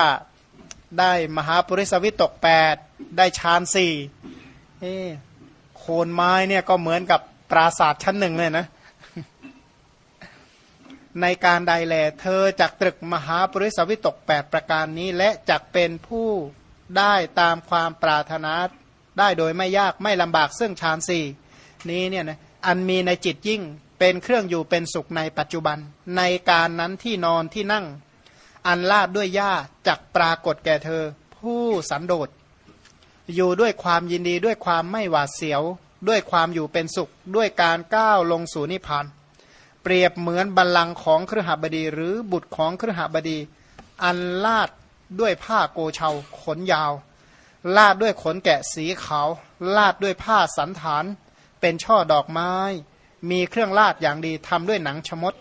ได้มหาปริสวิตตกแปดได้ฌานสี่โคนไม้เนี่ยก็เหมือนกับปราศาสาทชั้นหนึ่งเลยนะ ในการใดแล เธอจักตรึกมหาปริสวิตกแปดประการนี้ และจักเป็นผู้ได้ตามความปรารถนาได้โดยไม่ยากไม่ลำบากซึ่งฌานสี่นี้เนี่ยนะอันมีในจิตยิ่ง เป็นเครื่องอยู่เป็นสุขในปัจจุบัน ในการนั้นที่นอนที่นั่ง อันลาดด้วยหญ้าจักปรากฏแก่เธอ ผู้สันโดษอยู่ด้วยความยินดีด้วยความไม่หวาดเสียว ด้วยความอยู่เป็นสุข ด้วยการก้าวลงสู่นิพพานเปรียบเหมือนบัลลังก์ของเครือหบดี หรือบุตรของเครือหบดี อันลาดด้วยผ้าโกเชาขนยาว ลาดด้วยขนแกะสีขาว ลาดด้วยผ้าสันฐาน เป็นช่อดอกไม้ มีเครื่องลาดอย่างดีทำด้วยหนังชมด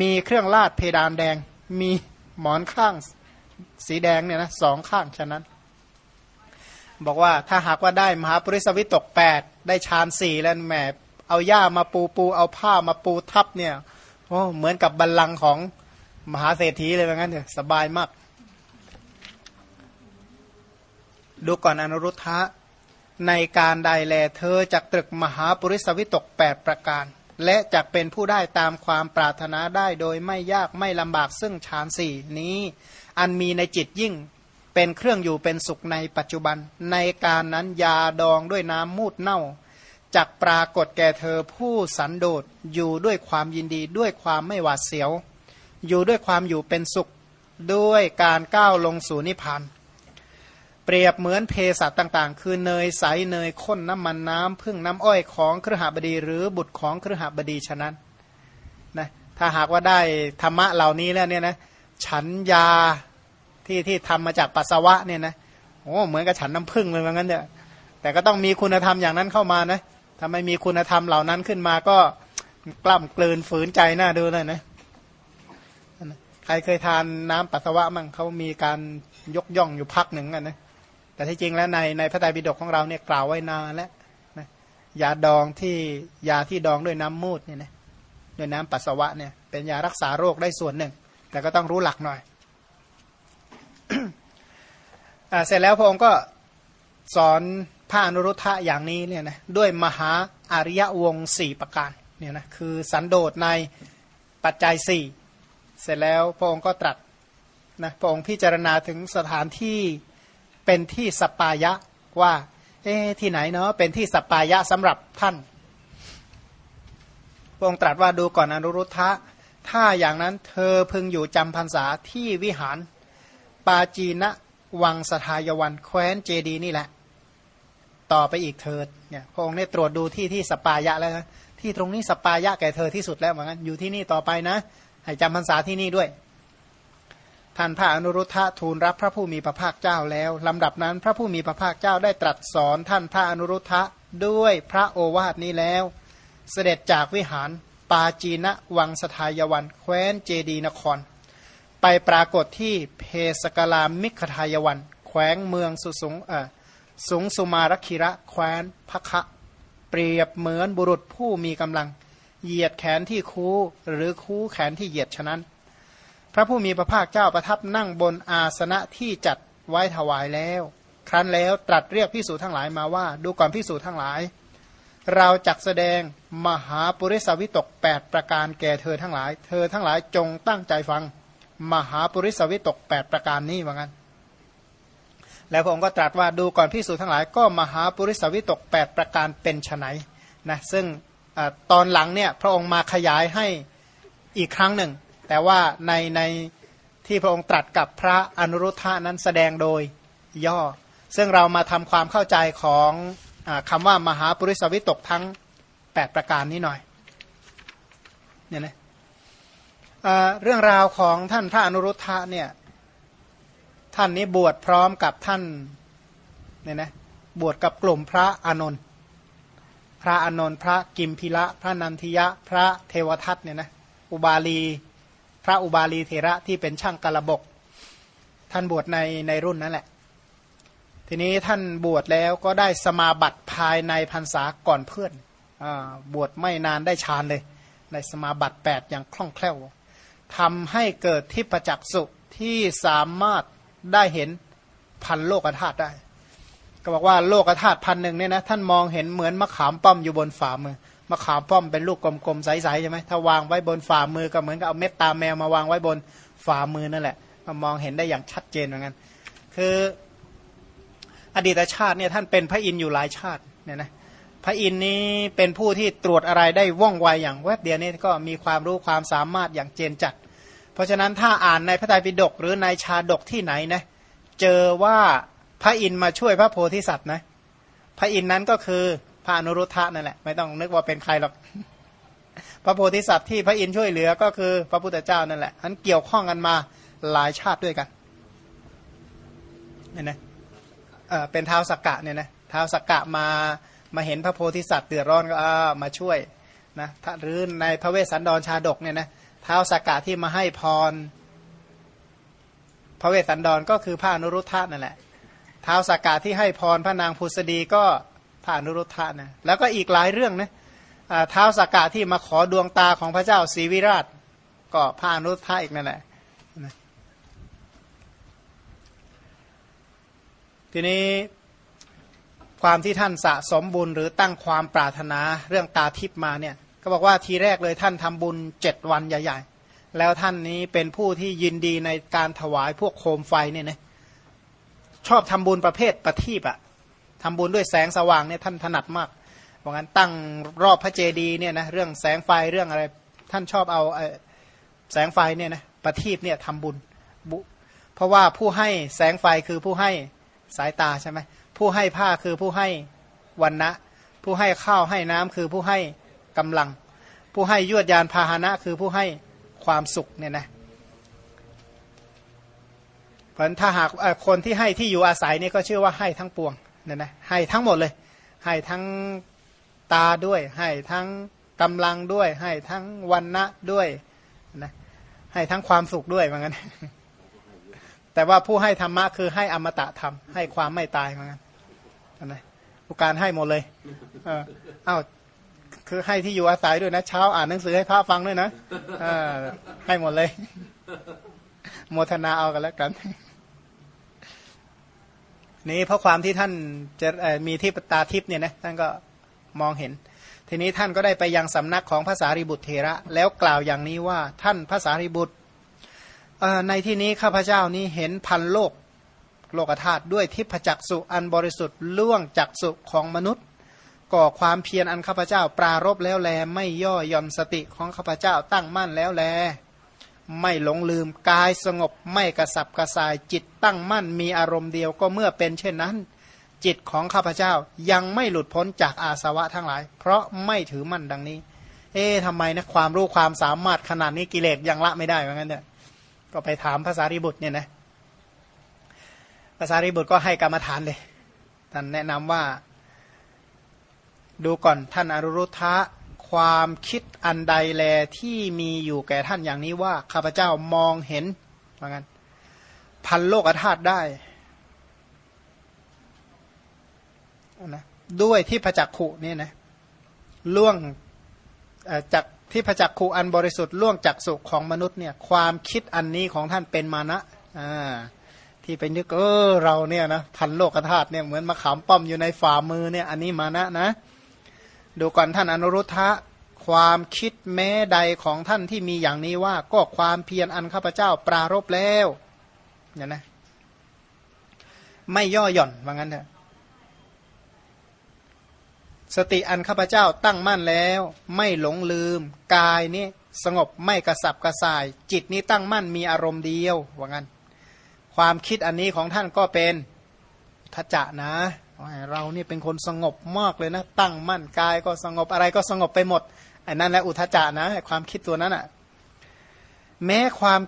มีเครื่องลาดเพดานแดง มีหมอนข้างสีแดงเนี่ยนะสองข้างฉะนั้น บอกว่าถ้าหากว่าได้มหาปริสวิตกแปดได้ฌานสี่แล้วแหมเอาหญ้ามาปูปูเอาผ้ามาปูทับเนี่ยโอ้เหมือนกับบัลลังก์ของมหาเศรษฐีเลยว่างั้นเนี่ยสบายมาก ดูก่อนอนุรุทธะ ในการใดแลเธอจักตรึกมหาปุริสวิตกแปดประการ และจักเป็นผู้ได้ตามความปรารถนาได้โดยไม่ยากไม่ลำบากซึ่งฌานสี่นี้ อันมีในจิตยิ่งเป็นเครื่องอยู่เป็นสุขในปัจจุบัน ในการนั้นยาดองด้วยน้ำมูดเน่าจักปรากฏแก่เธอผู้สันโดษอยู่ด้วยความยินดีด้วยความไม่หวาดเสียว อยู่ด้วยความอยู่เป็นสุข ด้วยการก้าวลงสู่นิพพาน เปรียบเหมือนเพสัตต่างๆ คือเนยใสเนยข้นน้ำมันน้ำพึ่งน้ำอ้อยของเครือหบดี หรือบุตรของเครือหบดีฉะนั้นนะถ้าหากว่าได้ธรรมะเหล่านี้แล้วเนี่ยนะฉันยาที่ที่ทำมาจากปัสสาวะเนี่ยนะโอ้เหมือนกับฉันน้ำพึ่งเลยว่างั้นเถอะแต่ก็ต้องมีคุณธรรมอย่างนั้นเข้ามานะถ้าไม่มีคุณธรรมเหล่านั้นขึ้นมาก็กล้ำกลืนฝืนใจหน้าดูเลยนะใครเคยทานน้ำปัสสาวะมั่งเขามีการยกย่องอยู่พักหนึ่งกันนะ แต่ที่จริงแล้วในในพระไตรปิฎกของเราเนี่ยกล่าวไว้นานแล้วนะยาดองที่ยาที่ดองด้วยน้ำมูดเนี่ยนะด้วยน้ำปัสสาวะเนี่ยเป็นยารักษาโรคได้ส่วนหนึ่ง แต่ก็ต้องรู้หลักหน่อยอเสร็จแล้วพระองค์ก็สอนพระอนุรุทธะอย่างนี้เนี่ยนะด้วยมหาอริยวงสี่ประการเนี่ยนะคือสันโดษในปัจจัยสี่เสร็จแล้วพระองค์ก็ตรัสนะพระองค์พิจารณาถึงสถานที่ เป็นที่สปายะว่า เอ๊ที่ไหนเนาะเป็นที่สปายะสำหรับท่านพระองค์ตรัสว่าดูก่อนอนุรุทธะถ้าอย่างนั้นเธอพึงอยู่จำพรรษาที่วิหาร ปาจีนะวังสทายวันแคว้นเจดีนี่แหละ ต่อไปอีกเถิดเนี่ยพระองค์ได้ตรวจดูที่ที่สปายะแล้วนะที่ตรงนี้สปายะแก่เธอที่สุดแล้วเหมือนกันอยู่ที่นี่ต่อไปนะ ให้จำพรรษาที่นี่ด้วย ท่านพระอนุรุทธะทูลรับพระผู้มีพระภาคเจ้าแล้ว ลำดับนั้นพระผู้มีพระภาคเจ้าได้ตรัสสอนท่านพระอนุรุทธะด้วยพระโอวาทนี้แล้ว เสด็จจากวิหารปาจีนะวังสทายวัน แคว้นเจดีนคร ไปปรากฏที่เพสกลามิขทายวัน แขวงเมืองสุสงเออสูงสุมารคิระแคว้นพระคะเปรียบเหมือนบุรุษผู้มีกำลัง เหยียดแขนที่คูหรือคูแขนที่เหยียดฉะนั้น พระผู้มีพระภาคเจ้าประทับนั่งบนอาสนะที่จัดไว้ถวายแล้ว ครั้นแล้วตรัสเรียกพิสูจทั้งหลายมาว่า ดูก่อนพิสูจทั้งหลาย เราจักแสดงมหาปุริสวิตก 8 ประการแก่เธอทั้งหลาย เธอทั้งหลายจงตั้งใจฟัง มหาปุริสวิตก 8 ประการนี้ว่างั้น แล้วพระองค์ก็ตรัสว่าดูก่อนพิสูจทั้งหลายก็มหาปุริสวิตก 8 ประการเป็นไฉนนะซึ่งอตอนหลังเนี่ยพระองค์มาขยายให้อีกครั้งหนึ่ง แต่ว่าในในที่พระองค์ตรัสกับพระอนุรุทธานั้นแสดงโดยย่อ ซึ่งเรามาทำความเข้าใจของอคำว่ามหาปุริสวิตกทั้ง 8 ประการนี้หน่อยเนี่ยนะเรื่องราวของท่านพระอนุรุทธะเนี่ยท่านนี้บวชพร้อมกับท่านเนี่ยนะบวชกับกลุ่มพระอานนท์พระอานนท์พระกิมพิละ พระนันทิยะ พระเทวทัตเนี่ยนะอุบาลี พระอุบาลีเทระที่เป็นช่างกระบก ท่านบวชในในรุ่นนั้นแหละ ทีนี้ท่านบวชแล้วก็ได้สมาบัติภายในพรรษาก่อนเพื่อนอบวชไม่นานได้ฌานเลย ในสมาบัติ8อย่างคล่องแคล่วทำให้เกิดทิพจักสุที่สามารถได้เห็นพันโลกธาตุได้ ก็บอกว่าโลกธาตุพันหนึ่งเนี่ยนะท่านมองเห็นเหมือนมะขามป้อมอยู่บนฝ่ามือ มะขามป้อมเป็นลูกกลมๆใสๆใช่ไหมถ้าวางไว้บนฝ่ามือก็เหมือนกับเอาเม็ดตาแมวมาวางไว้บนฝ่ามือนั่นแหละมองเห็นได้อย่างชัดเจนเหมือนกันคืออดีตชาติเนี่ยท่านเป็นพระอินทร์อยู่หลายชาติเนี่ยนะพระอินทร์นี้เป็นผู้ที่ตรวจอะไรได้ว่องไวอย่างแวบเดียวนี้ก็มีความรู้ความสามารถอย่างเจนจัด เพราะฉะนั้นถ้าอ่านในพระไตรปิฎกหรือในชาดกที่ไหนนะเจอว่าพระอินทร์มาช่วยพระโพธิสัตว์นะพระอินทร์นั้นก็คือ พระอนุรุทธะนั่นแหละไม่ต้องนึกว่าเป็นใครหรอกพระโพธิสัตว์ที่พระอินทร์ช่วยเหลือก็คือพระพุทธเจ้านั่นแหละอันเกี่ยวข้องกันมาหลายชาติด้วยกันเนี่ยนะเออเป็นเท้าสักกะเนี่ยนะเท้าสักกะมามาเห็นพระโพธิสัตว์เดือดร้อนก็มาช่วยนะหรือในพระเวสสันดรชาดกเนี่ยนะเท้าสากะที่มาให้พร พระเวสสันดรก็คือพระอนุรุทธะนั่นแหละเท้าสากะที่ให้พรพระนางพุษดีก็ พระอนุรุทธะนะแล้วก็อีกหลายเรื่องนะเท้าสากะที่มาขอดวงตาของพระเจ้าศรีวิราช ก็พระอนุรุทธะอีกนั่นแหละทีนี้ความที่ท่านสะสมบุญหรือตั้งความปรารถนาเรื่องตาทิพมาเนี่ยก็บอกว่าทีแรกเลยท่านทำบุญเจ็ดวันใหญ่ๆ แล้วท่านนี้เป็นผู้ที่ยินดีในการถวายพวกโคมไฟเนี่ยนะชอบทำบุญประเภทประทีปอะ ทำบุญด้วยแสงสว่างเนี่ยท่านถนัดมากเพราะงั้นตั้งรอบพระเจดีย์เนี่ยนะเรื่องแสงไฟเรื่องอะไร ท่านชอบเอาแสงไฟเนี่ยนะประทีปเนี่ยทำบุญบุเพราะว่าผู้ให้แสงไฟคือผู้ให้สายตาใช่ไหมผู้ให้ผ้าคือผู้ให้วันนะผู้ให้ข้าวให้น้ำคือผู้ให้กำลัง ผู้ให้ยวดยานพาหนะคือผู้ให้ความสุขเนี่ยนะเพราะถ้าหากคนที่ให้ที่อยู่อาศัยนี่ก็ชื่อว่าให้ทั้งปวง เนี่ยนะให้ทั้งหมดเลย ให้ทั้งตาด้วย ให้ทั้งกำลังด้วย ให้ทั้งวันณะด้วยนะให้ทั้งความสุขด้วยเหมือนกันแต่ว่าผู้ให้ธรรมะคือให้อมตะธรรม ให้ความไม่ตายเหมือนกันนะผู้การให้หมดเลย เอออ้าวคือให้ที่อยู่อาศัยด้วยนะเช้าอ่านหนังสือให้พระฟังด้วยนะให้หมดเลย โมทนาเอากันแล้วกัน นี้เพราะความที่ท่านจะมีที่ตาทิพย์เนี่ยนะท่านก็มองเห็น ทีนี้ท่านก็ได้ไปยังสำนักของภาษาริบุตรเทระ แล้วกล่าวอย่างนี้ว่าท่านภาษาริบุตรในที่นี้ข้าพเจ้านี้เห็นพันโลกโลกธาตุด้วยทิพจักสุอันบริสุทธิ์ล่วงจักสุของมนุษย์ ก่อความเพียรอันข้าพเจ้า ปรารบแล้วแลไม่ย่อย่อนสติของข้าพเจ้าตั้งมั่นแล้วแล ไม่หลงลืมกายสงบไม่กระสับกระส่าย จิตตั้งมั่นมีอารมณ์เดียวก็เมื่อเป็นเช่นนั้น จิตของข้าพเจ้ายังไม่หลุดพ้นจากอาสวะทั้งหลาย เพราะไม่ถือมั่นดังนี้ เอ๊ะทำไมนะความรู้ความสามารถขนาดนี้กิเลสยังละไม่ได้เหมือนกันเนี่ยก็ไปถามภาษาริบุตรเนี่ยนะภาษาริบุตรก็ให้กรรมฐานเลยท่านแนะนำว่า ดูก่อนท่านอรุรุทธะ ความคิดอันใดแลที่มีอยู่แก่ท่านอย่างนี้ว่าข้าพเจ้ามองเห็นว่างั้นพันโลกธาตุได้นะด้วยที่ประจักขุนี่นะล่วงจากที่พระจักขุอันบริสุทธิ์ล่วงจากสุขของมนุษย์เนี่ย ความคิดอันนี้ของท่านเป็นมานะอ่าที่เป็นนึกเออเราเนี่ยนะพันโลกธาตุเนี่ยเหมือนมะขามป้อมอยู่ในฝ่ามือเนี่ย อันนี้มานะนะ ดูก่อนท่านอนุรุทธะความคิดแม้ใดของท่านที่มีอย่างนี้ว่าก็ความเพียรอันข้าพเจ้าปรารบแล้วเนี่ยนะ ไม่ย่อหย่อนว่างั้นเถอะสติอันข้าพเจ้าตั้งมั่นแล้ว ไม่หลงลืม กายนี่สงบไม่กระสับกระส่าย จิตนี้ตั้งมั่นมีอารมณ์เดียวว่างั้น ความคิดอันนี้ของท่านก็เป็นทัจจะนะ เราเนี่ยเป็นคนสงบมากเลยนะ ตั้งมั่นกายก็สงบอะไรก็สงบไปหมดอันนั้นแหละอุทจานะความคิดตัวนั้นอะแม้ความ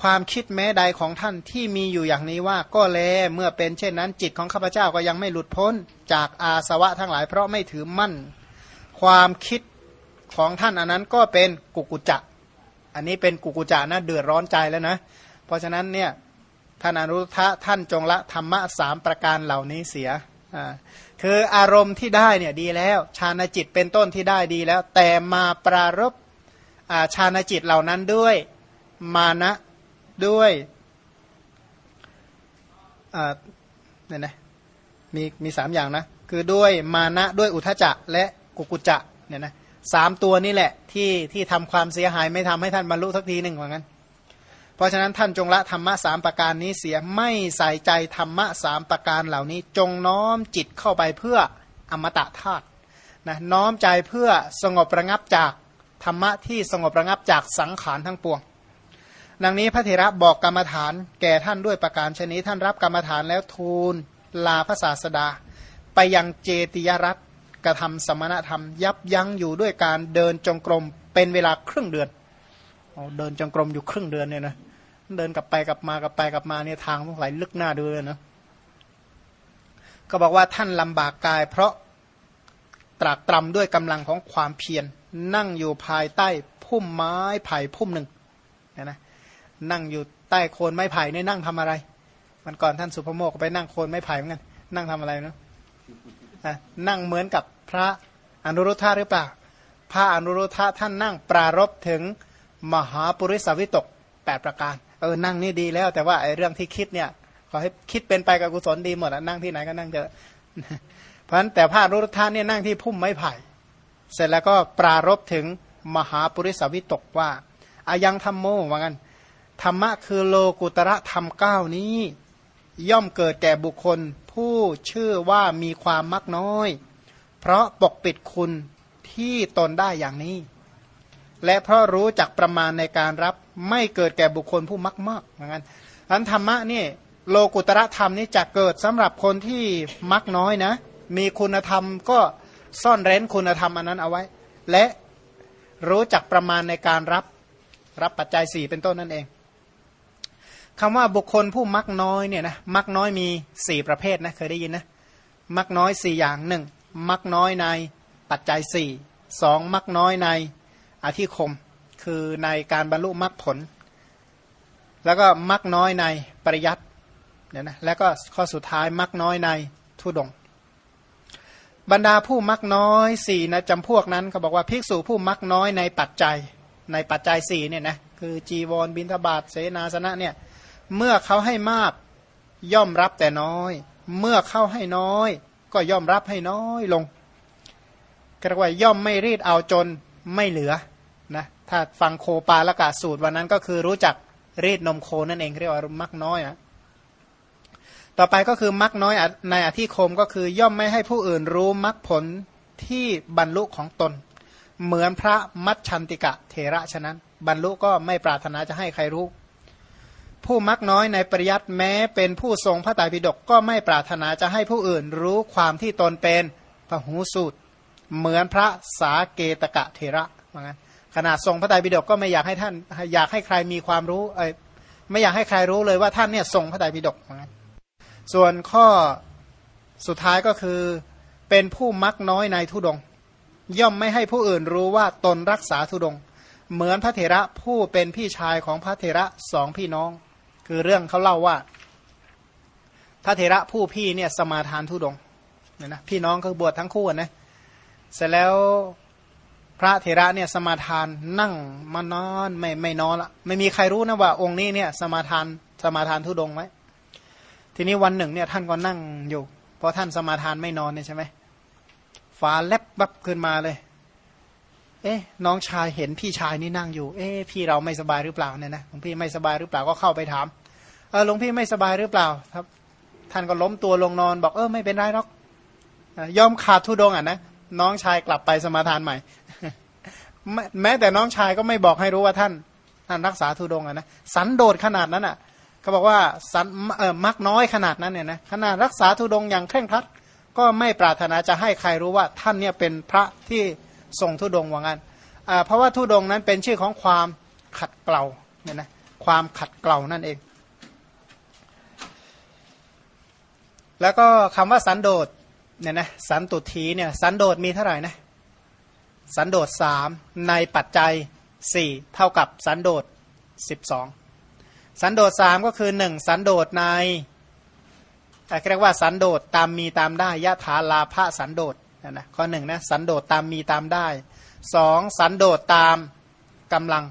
ความคิดแม้ใดของท่านที่มีอยู่อย่างนี้ว่าก็แลเมื่อเป็นเช่นนั้น จิตของข้าพเจ้าก็ยังไม่หลุดพ้นจากอาสวะทั้งหลาย เพราะไม่ถือมั่น ความคิดของท่านอันนั้นก็เป็นกุกุจะอันนี้เป็นกุกุจะนะเดือดร้อนใจแล้วนะ เพราะฉะนั้นเนี่ยท่านอนุทะท่านจงละธรรมะสามประการเหล่านี้เสีย คืออารมณ์ที่ได้เนี่ยดีแล้วฌานจิตเป็นต้นที่ได้ดีแล้ว แต่มาปรารบฌานจิตเหล่านั้นด้วยมานะด้วยเนี่ยนะมีมีสามอย่างนะ คือด้วยมานะด้วยอุทจจะและกุกุจจะเนี่ยนะสามตัวนี่แหละที่ที่ทำความเสียหายไม่ทำให้ท่านบรรลุทักทีหนึ่งเหมือนกัน เพราะฉะนั้นท่านจงละธรรมะสามประการนี้เสียไม่ใส่ใจธรรมะสามประการเหล่านี้ จงน้อมจิตเข้าไปเพื่ออมตะธาตุนะน้อมใจเพื่อสงบระงับจากธรรมะที่สงบระงับจากสังขารทั้งปวงดังนี้พระเถระบอกกรรมฐานแก่ท่านด้วยประการชนิดท่านรับกรรมฐานแล้วทูลลาพระศาสดา ไปยังเจติยรัตกระทำสมณธรรม ยับยั้งอยู่ด้วยการเดินจงกรมเป็นเวลาครึ่งเดือน เดินจงกรมอยู่ครึ่งเดือนเนี่ยนะเดินกลับไปกลับมากลับไปกลับมาเนี่ยทางต้องไหลลึกหน้าดูเลยนะก็บอกว่าท่านลำบากกาย เพราะตรากตรำด้วยกำลังของความเพียรนั่งอยู่ภายใต้พุ่มไม้ไผ่พุ่มหนึ่งนะนะนั่งอยู่ใต้โคนไม้ไผ่เนี่ยนั่งทำอะไร มันก่อนท่านสุภโมกไปนั่งโคนไม้ไผ่เหมือนกันนั่งทำอะไรเนาะนั่งเหมือนกับพระอนุรุทธะหรือเปล่าพระอนุรุทธะท่านนั่งปรารบถึง มหาปุริสวิตกแปดประการเออนั่งนี่ดีแล้ว แต่ว่าไอ้เรื่องที่คิดเนี่ยขอให้คิดเป็นไปกับกุศลดีหมดอะนั่งที่ไหนก็นั่งเจอเพราะฉะนั้นแต่พระรุทธาเนี่ยนั่งที่พุ่มไม้ไผ่ เสร็จแล้วก็ปรารบถึงมหาปุริสวิตกว่าอายังธรรมโมว่างั้นธรรมะคือโลกุตระธรรมเก้านี้ ย่อมเกิดแก่บุคคล ผู้ชื่อว่ามีความมักน้อย เพราะปกปิดคุณที่ตนได้อย่างนี้ และเพราะรู้จักประมาณในการรับไม่เกิดแก่บุคคลผู้มักมากเหมือนกันอันธรรมะนี่โลกุตระธรรมนี่จะเกิดสำหรับคนที่มักน้อยนะ มีคุณธรรมก็ซ่อนเร้นคุณธรรมอันนั้นเอาไว้ และรู้จักประมาณในการรับรับปัจจัยสี่เป็นต้นนั่นเองคำว่าบุคคลผู้มักน้อยเนี่ยนะมักน้อยมีสี่ประเภทนะเคยได้ยินนะมักน้อยสี่อย่างหนึ่งมักน้อยในปัจจัยสี่สองมักน้อยใน อธิคม คือในการบรรลุมรรคผล แล้วก็มรรคน้อยในปริยัติเนี่ยนะแล้วก็ข้อสุดท้ายมรรคน้อยในทุดง บรรดาผู้มักน้อยสี่นะจำพวกนั้นเขาบอกว่าภิกษุผู้มักน้อยในปัจจัย ในปัจจัยสี่เนี่ยนะคือจีวรบินทบาทเสนาสนะเนี่ยเมื่อเขาให้มากย่อมรับแต่น้อย เมื่อเข้าให้น้อย ก็ย่อมรับให้น้อยลงกระว่าย่อมไม่รีดเอาจนไม่เหลือ นะถ้าฟังโคปาละกาสูตรวันนั้นก็คือรู้จักรีดนมโคนั่นเองเรียกว่ามักน้อยนะต่อไปก็คือมักน้อยในอธิคมก็คือย่อมไม่ให้ผู้อื่นรู้มักผลที่บรรลุของตน เหมือนพระมัชชันติกะเทระฉะนั้น บรรลุก็ไม่ปรารถนาจะให้ใครรู้ ผู้มักน้อยในปริยัติแม้เป็นผู้ทรงพระไตรปิฎกก็ไม่ปรารถนาจะให้ผู้อื่นรู้ความที่ตนเป็นพหูสูตร เหมือนพระสาเกตกะเทระว่างั้น ขนาดทรงพระไตรปิฎกก็ไม่อยากให้ท่านอยากให้ใครมีความรู้เอ้ไม่อยากให้ใครรู้เลยว่าท่านเนี่ยทรงพระไตรปิฎกเหมือนกันส่วนข้อสุดท้ายก็คือเป็นผู้มักน้อยในทุดง ย่อมไม่ให้ผู้อื่นรู้ว่าตนรักษาทุดง เหมือนพระเถระผู้เป็นพี่ชายของพระเถระสองพี่น้อง คือเรื่องเขาเล่าว่า พระเถระผู้พี่เนี่ยสมาทานทุดงเนี่ยนะพี่น้องก็บวชทั้งคู่นะเสร็จแล้ว พระเถระเนี่ยสมาทานนั่งมานอนไม่ไม่นอนละไม่มีใครรู้นะว่าองค์นี้เนี่ยสมาทานสมาทานทุดงไว้ทีนี้วันหนึ่งเนี่ยท่านก็นั่งอยู่ เพราะท่านสมาทานไม่นอนเนี่ยใช่ไหมฟ้าแลบบับขึ้นมาเลย เอ๊ะ น้องชายเห็นพี่ชายนี่นั่งอยู่ เอ๊ะพี่เราไม่สบายหรือเปล่าเนี่ยนะหลวงพี่ไม่สบายหรือเปล่าก็เข้าไปถามเออหลวงพี่ไม่สบายหรือเปล่าครับ ท่านก็ล้มตัวลงนอน บอกเออไม่เป็นไรหรอกยอมขาดทุดงอะนะน้องชายกลับไปสมาทานใหม่ แม้แต่น้องชายก็ไม่บอกให้รู้ว่าท่านท่านรักษาทุดงอะนะสันโดษขนาดนั้นอะเขาบอกว่าสันเออมักน้อยขนาดนั้นเนี่ยนะขนาดรักษาทุดงอย่างเคร่งครัดก็ไม่ปรารถนาจะให้ใครรู้ว่าท่านเนี่ยเป็นพระที่ทรงทุดงว่างั้นเพราะว่าทุดงนั้นเป็นชื่อของความขัดเกลาเนี่ยนะความขัดเกลานั่นเอง แล้วก็คำว่าสันโดษเนี่ยนะสันตุทีเนี่ยสันโดษมีเท่าไหร่นะ สันโดษสามในปัจจัยสี่เท่ากับสันโดษสิบสองสันโดษสามก็คือหนึ่งสันโดษในเรียกว่าสันโดษตามมีตามได้ยะถาลาภสันโดษนะข้อหนึ่งนะสันโดษตามมีตามได้สองสันโดษตามกำลัง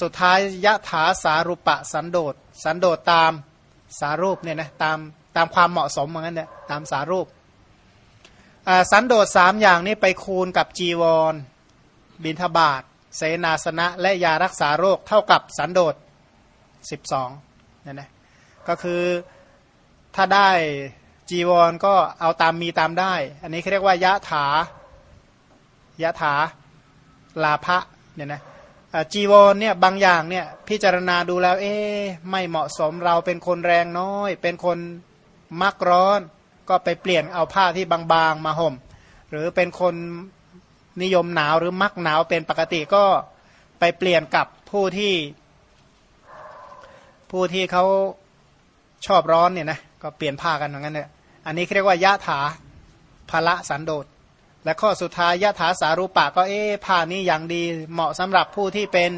สุดท้ายยะถาสารุปะสันโดษสันโดษตามสารูปเนี่ยนะตามตามความเหมาะสมเหมือนกันเนี่ยตามสารูป สันโดษสามอย่างนี้ไปคูณกับจีวร บินทบาทเสนาสนะ และยารักษาโรคเท่ากับสันโดษสิบสองเนี่ยนะก็คือถ้าได้จีวรก็เอาตามมีตามได้ อันนี้เขาเรียกว่ายะถายะถาลาภะเนี่ยนะจีวรเนี่ยบางอย่างเนี่ยพิจารณาดูแล้ว เอ๊ไม่เหมาะสมเราเป็นคนแรงน้อย เป็นคนมักร้อน ก็ไปเปลี่ยนเอาผ้าที่บางๆมาห่ม หรือเป็นคนนิยมหนาวหรือมักหนาวเป็นปกติก็ไปเปลี่ยนกับผู้ที่ ผู้ที่เขาชอบร้อนเนี่ยนะก็เปลี่ยนผ้ากันอย่างนั้นเนี่ยอันนี้เรียกว่ายะถาภละสันโดษและข้อสุดท้ายยะถาสารูปะก็เอ๊ผ้านี้อย่างดีเหมาะสำหรับผู้ที่เป็น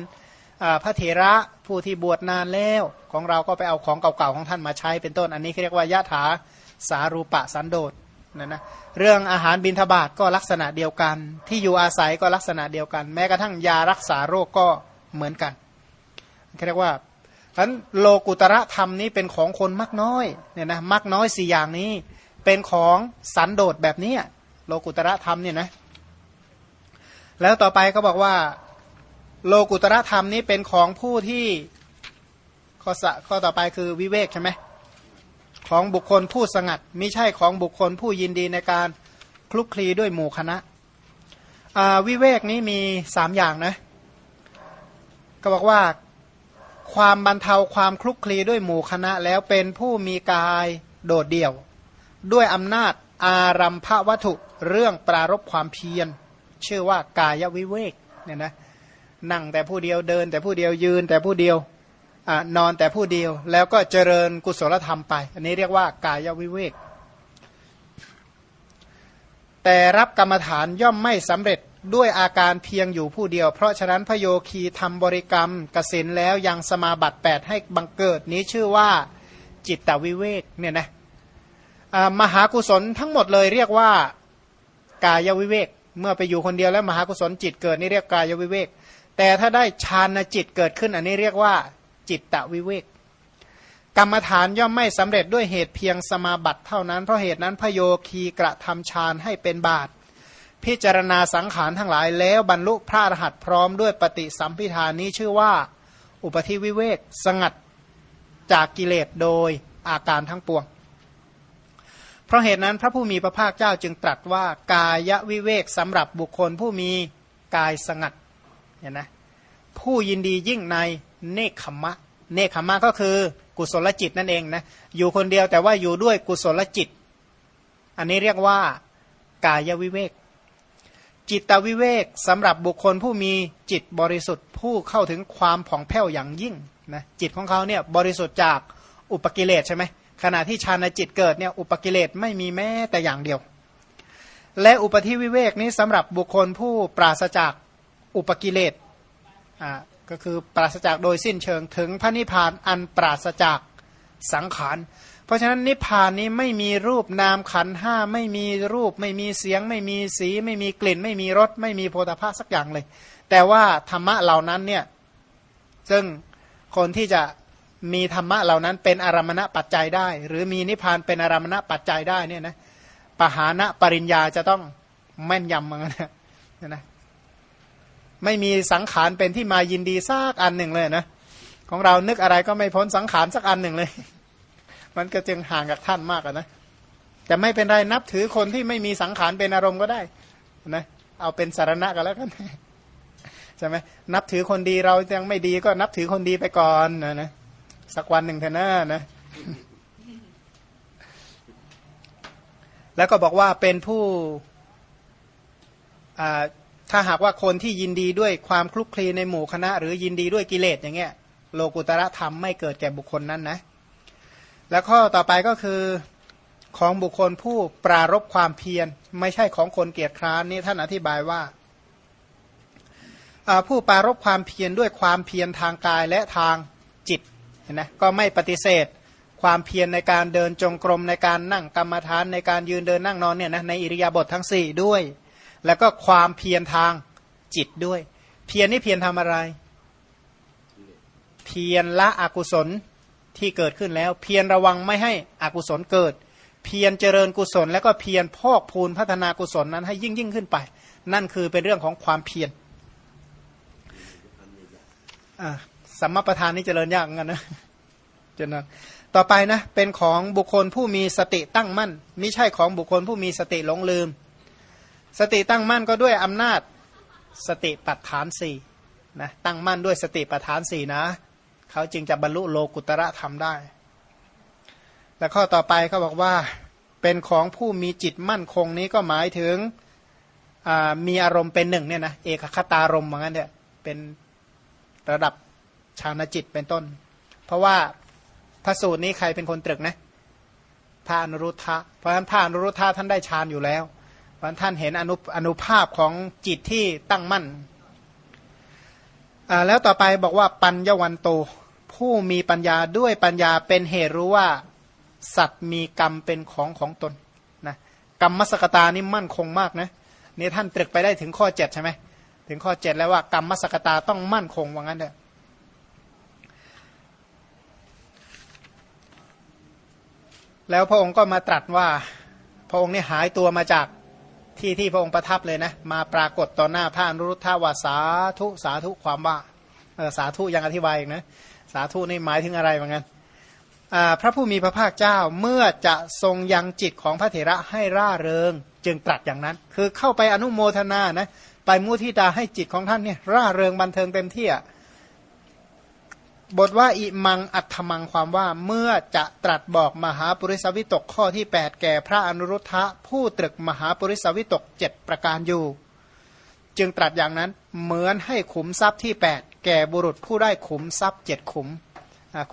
พระเถระผู้ที่บวชนานแล้ว ของเราก็ไปเอาของเก่าๆของท่านมาใช้เป็นต้น อันนี้เรียกว่ายะถา สารูปะสันโดษนะนะเรื่องอาหารบินทบาทก็ลักษณะเดียวกัน ที่อยู่อาศัยก็ลักษณะเดียวกัน แม้กระทั่งยารักษาโรคก็เหมือนกันเรียกว่าฉะนั้นโลกุตระธรรมนี้เป็นของคนมักน้อยเนี่ยนะมักน้อยสี่อย่างนี้ เป็นของสันโดษแบบนี้โลกุตระธรรมเนี่ยนะแล้วต่อไปก็บอกว่า โลกุตระธรรมนี้เป็นของผู้ที่ข้อสข้อต่อไปคือวิเวกใช่ไหม ของบุคคลผู้สงัดไม่ใช่ของบุคคลผู้ยินดีในการคลุกคลีด้วยหมู่คณะวิเวกนี้มีสามอย่างนะก็บอกว่าความบรรเทาความคลุกคลีด้วยหมู่คณะแล้วเป็นผู้มีกายโดดเดี่ยว ด้วยอำนาจอารัมภวัตถุเรื่องปรารบความเพียรชื่อว่ากายวิเวกเนี่ยนะนั่งแต่ผู้เดียวเดินแต่ผู้เดียวยืนแต่ผู้เดียว นอนแต่ผู้เดียว แล้วก็เจริญกุศลธรรมไป อันนี้เรียกว่ากายวิเวก แต่รับกรรมฐานย่อมไม่สำเร็จด้วยอาการเพียงอยู่ผู้เดียว เพราะฉะนั้นพโยคีทำบริกรรมกสินแล้วยังสมาบัติ 8 ให้บังเกิดนี้ชื่อว่าจิตตวิเวกเนี่ยนะมหากุศลทั้งหมดเลยเรียกว่ากายวิเวก เมื่อไปอยู่คนเดียวแล้วมหากุศลจิตเกิดนี่เรียกกายวิเวก แต่ถ้าได้ฌานจิตเกิดขึ้นอันนี้เรียกว่า จิตตะวิเวกกรรมฐานย่อมไม่สำเร็จด้วยเหตุเพียงสมาบัติเท่านั้น เพราะเหตุนั้นพโยคีกระทำฌานให้เป็นบาตพิจารณาสังขารทั้งหลายแล้วบรรลุพระอรหันต์พร้อมด้วยปฏิสัมพิธานี้ชื่อว่า อุปธิวิเวกสงัดจากกิเลสโดยอาการทั้งปวง เพราะเหตุนั้นพระผู้มีพระภาคเจ้าจึงตรัสว่ากายวิเวกสำหรับบุคคลผู้มีกายสงัดเห็นไหมผู้ยินดียิ่งใน เนคขมะ เนคขมะก็คือกุศลจิตนั่นเองนะอยู่คนเดียวแต่ว่าอยู่ด้วยกุศลจิต อันนี้เรียกว่ากายวิเวก จิตวิเวกสำหรับบุคคลผู้มีจิตบริสุทธิ์ผู้เข้าถึงความผ่องแผ้วอย่างยิ่งนะจิตของเขาเนี่ยบริสุทธิ์จากอุปกิเลสใช่ไหมขณะที่ฌานจิตเกิดเนี่ยอุปกิเลสไม่มีแม้แต่อย่างเดียว และอุปธิวิเวกนี้สำหรับบุคคลผู้ปราศจากอุปกิเลสอ่า ก็คือปราศจากโดยสิ้นเชิงถึงพระนิพพานอันปราศจากสังขาร เพราะฉะนั้นนิพพานนี้ไม่มีรูปนามขันห้าไม่มีรูป ไม่มีเสียง ไม่มีสี ไม่มีกลิ่น ไม่มีรสไม่มีโพธาภาสักอย่างเลย แต่ว่าธรรมะเหล่านั้นเนี่ยซึ่งคนที่จะมีธรรมะเหล่านั้นเป็นอารมณะปัจจัยได้ หรือมีนิพพานเป็นอารมณะปัจจัยได้เนี่ยนะปหานะปริญญาจะต้องแม่นยำเหมือนกันนะ ไม่มีสังขารเป็นที่มายินดีซากอันหนึ่งเลยนะ ของเรานึกอะไรก็ไม่พ้นสังขารสักอันหนึ่งเลย มันก็จึงห่างจากท่านมากนะแต่ไม่เป็นไรนับถือคนที่ไม่มีสังขารเป็นอารมณ์ก็ได้นะเอาเป็นสารณะกันแล้วกันใช่ไหมนับถือคนดีเรายังไม่ดีก็นับถือคนดีไปก่อนนะนะสักวันหนึ่งเถอะนะนะแล้วก็บอกว่าเป็นผู้ ถ้าหากว่าคนที่ยินดีด้วยความคลุกคลีในหมู่คณะ หรือยินดีด้วยกิเลสอย่างเงี้ยโลกุตระธรรมไม่เกิดแก่บุคคลนั้นนะ แล้วข้อต่อไปก็คือของบุคคลผู้ปรารบความเพียร ไม่ใช่ของคนเกียรติคร้านนี่ท่านอธิบายว่า ผู้ปรารบความเพียรด้วยความเพียรทางกายและทางจิตนะก็ไม่ปฏิเสธความเพียรในการเดินจงกรมในการนั่งกรรมฐานในการยืนเดินนั่งนอนเนี่ยนะในอิริยาบถททั้ง 4 ด้วย แล้วก็ความเพียรทางจิตด้วย เพียรนี่เพียรทำอะไร เพียรละอกุศลที่เกิดขึ้นแล้ว เพียรระวังไม่ให้อกุศลเกิด เพียรเจริญกุศล แล้วก็เพียรพอกพูนพัฒนากุศลนั้นให้ยิ่งยิ่งขึ้นไป นั่นคือเป็นเรื่องของความเพียรสัมมาประธานนี่เจริญยากกันนะเจริญต่อไปนะ เป็นของบุคคลผู้มีสติตั้งมั่น ไม่ใช่ของบุคคลผู้มีสติหลงลืม สติตั้งมั่นก็ด้วยอำนาจสติปัฏฐานสี่นะตั้งมั่นด้วยสติปัฏฐานสี่นะ เขาจึงจะบรรลุโลกุตระธรรมได้ แล้วข้อต่อไปเขาบอกว่าเป็นของผู้มีจิตมั่นคงนี้ก็หมายถึงมีอารมณ์เป็นหนึ่งเนี่ยนะเอกคตารมณ์เหมือนกันเนี่ยเป็นระดับฌานจิตเป็นต้น เพราะว่าพระสูตรนี้ใครเป็นคนตรึกนะพระอนุรุทธะเพราะฉะนั้นพระอนุรุทธะท่านได้ฌานอยู่แล้ว เพราะท่านเห็นอนุอนุภาพของจิตที่ตั้งมั่น แล้วต่อไปบอกว่าปัญญวันโต ผู้มีปัญญาด้วยปัญญาเป็นเหตุรู้ว่า สัตว์มีกรรมเป็นของของตนนะกรรมมสกตานี่มั่นคงมากนะนี่ท่านตรึกไปได้ถึงข้อเจ็ดใช่ไหมถึงข้อเจ็ดแล้วว่ากรรมมสกตาต้องมั่นคงว่างั้นเถอะแล้วพระองค์ก็มาตรัสว่า พระองค์นี่หายตัวมาจาก ที่ที่พระองค์ประทับเลยนะ มาปรากฏต่อหน้าพระอนุรุทธาวาสาธุสาธุความว่าสาธุยังอธิบายอีกนะ สาธุนี่หมายถึงอะไรเหมือนกันพระผู้มีพระภาคเจ้าเมื่อจะทรงยังจิตของพระเถระให้ร่าเริง จึงตรัสอย่างนั้น คือเข้าไปอนุโมทนานะไปมุทิตาให้จิตของท่านเนี่ยร่าเริงบันเทิงเต็มที่อะ บทว่าอิมังอัตมังความว่าเมื่อจะตรัสบอกมหาปริสวิตกข้อที่ 8 แก่พระอนุรุทธะผู้ตรึกมหาปริสวิตกเจ็ดประการอยู่ จึงตรัสอย่างนั้นเหมือนให้ขุมทรัพย์ที่ 8 แก่บุรุษผู้ได้ขุมทรัพย์เจ็ดขุม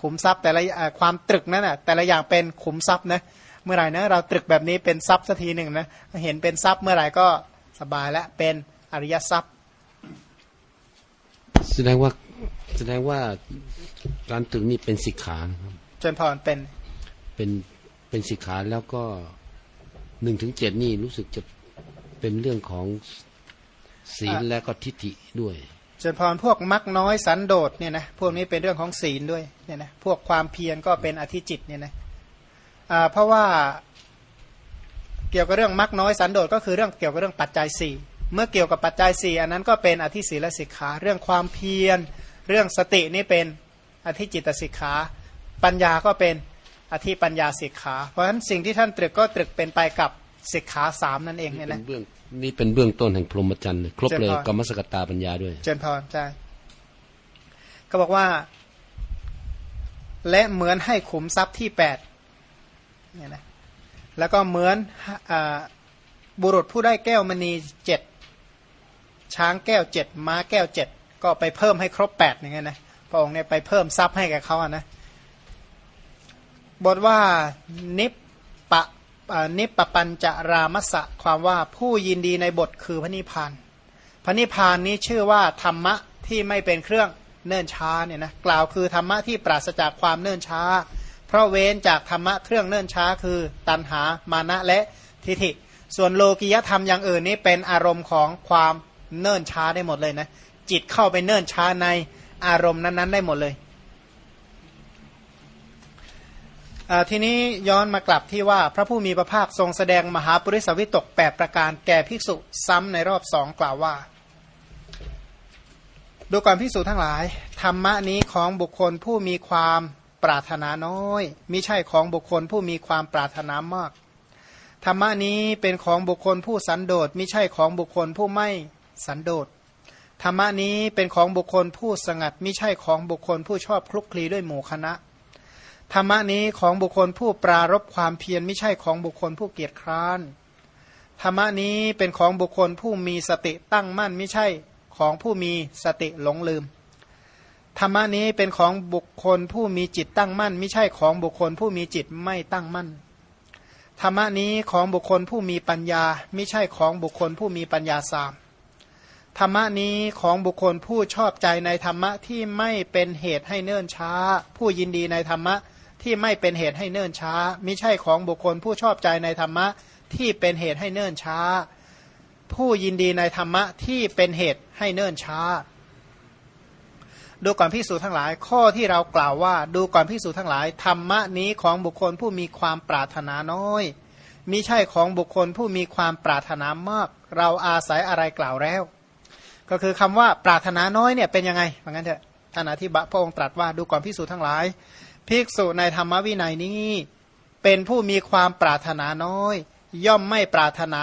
ขุมทรัพย์แต่ละความตรึกนั้นนะแต่ละอย่างเป็นขุมทรัพย์นะเมื่อไหร่นะเราตรึกแบบนี้เป็นทรัพย์สักทีหนึ่งนะเห็นเป็นทรัพย์เมื่อไหร่ก็สบายแล้วเป็นอริยทรัพย์ แสดงว่าแสดงว่า การตึกนี่เป็นสิกขานะครับจนพรเป็นเป็นเป็นสิกขาแล้วก็หนึ่งถึงเจ็ดนี่รู้สึกจะเป็นเรื่องของศีลและก็ทิฏฐิด้วยจนพรพวกมักน้อยสันโดษเนี่ยนะพวกนี้เป็นเรื่องของศีลด้วยเนี่ยนะพวกความเพียรก็เป็นอธิจิตเนี่ยนะอ่าเพราะว่าเกี่ยวกับเรื่องมักน้อยสันโดษก็คือเรื่องเกี่ยวกับเรื่องปัจจัยสี่เมื่อเกี่ยวกับปัจจัยสี่อันนั้นก็เป็นอธิศีลสิกขาเรื่องความเพียร เรื่องสตินี่เป็น อธิจิตสิกขา ปัญญาก็เป็นอธิปัญญาสิกขา เพราะฉะนั้นสิ่งที่ท่านตรึกก็ตรึกเป็นไปกับสิกขาสามนั่นเองเนี่ยนะเบื้องนี่เป็นเบื้องต้นแห่งพรหมจรรย์ครบเลยกรรมสกตาปัญญาด้วย เจนพรใช่ก็บอกว่า และเหมือนให้ขุมทรัพย์ที่แปดเนี่ยนะแล้วก็เหมือนบุรุษผู้ได้แก้วมณีเจ็ดช้างแก้วเจ็ดม้าแก้วเจ็ดก็ไปเพิ่มให้ครบแปดอย่างเงี้ยนะ พระองค์เนี่ยไปเพิ่มทรัพย์ให้กับเขาอะนะบทว่านิปปะนิปปปัญจรามสะความว่าผู้ยินดีในบทคือพระนิพพานพระนิพพานนี้ชื่อว่าธรรมะที่ไม่เป็นเครื่องเนิ่นช้าเนี่ยนะกล่าวคือธรรมะที่ปราศจากความเนิ่นช้า เพราะเว้นจากธรรมะเครื่องเนื่นช้า คือตัณหามานะและทิฏฐิ ส่วนโลกิยธรรมอย่างอื่นนี้เป็นอารมณ์ของความเนิ่นช้าได้หมดเลยนะจิตเข้าไปเนิ่นช้าใน อารมณ์นั้น ๆ ได้หมดเลยทีนี้ย้อนมากลับที่ว่าพระผู้มีพระภาคทรงแสดงมหาปริสวิตก8ประการแก่ภิกษุซ้ำในรอบสองกล่าวว่า ดูก่อนภิกษุทั้งหลาย ธรรมะนี้ของบุคคลผู้มีความปรารถนาน้อยมิใช่ของบุคคลผู้มีความปรารถนามาก ธรรมะนี้เป็นของบุคคลผู้สันโดษมิใช่ของบุคคลผู้ไม่สันโดษ ธรรมนี้เป็นของบุคคลผู้สงัดไมิใช่ของบุคคลผู้ชอบคลุกคลีด้วยหมู่คณะธรรมนี้ของบุคคลผู้ปรารบความเพียรไม่ใช่ของบุคคลผู้เกียจคร้านธรรมนี้เป็นของบุคคลผู้มีสติตั้งมั่นไม่ใช่ของผู้มีสติหลงลืม ธรรมนี้เป็นของบุคคลผู้มีจิตตั้งมั่นไม่ใช่ของบุคคลผู้มีจิตไม่ตั้งมั่น ธรรมนี้ของบุคคลผู้มีปัญญาไม่ใช่ของบุคคลผู้มีปัญญาสาม ธรรมะนี้ของบุคคลผู้ชอบใจในธรรมะที่ไม่เป็นเหตุให้เนิ่นช้า ผู้ยินดีในธรรมะที่ไม่เป็นเหตุให้เนิ่นช้ามิใช่ของบุคคลผู้ชอบใจในธรรมะที่เป็นเหตุให้เนิ่นช้า ผู้ยินดีในธรรมะที่เป็นเหตุให้เนิ่นช้า ดูก่อนพิสูจนทั้งหลาย ข้อที่เรากล่าวว่า ดูก่อนพิสูจนทั้งหลายธรรมะนี้ของบุคคลผู้มีความปรารถนาน้อยมิใช่ของบุคคลผู้มีความปรารถนามาก เราอาศัยอะไรกล่าวแล้ว ก็คือคำว่าปรารถนาน้อยเนี่ยเป็นยังไงเหมือนกันเถอะท่านอธิบะพระองค์ตรัสว่าดูก่อนพิสูจทั้งหลายภิกษุในธรรมวินัยนี้ เป็นผู้มีความปรารถนาน้อย ย่อมไม่ปรารถนา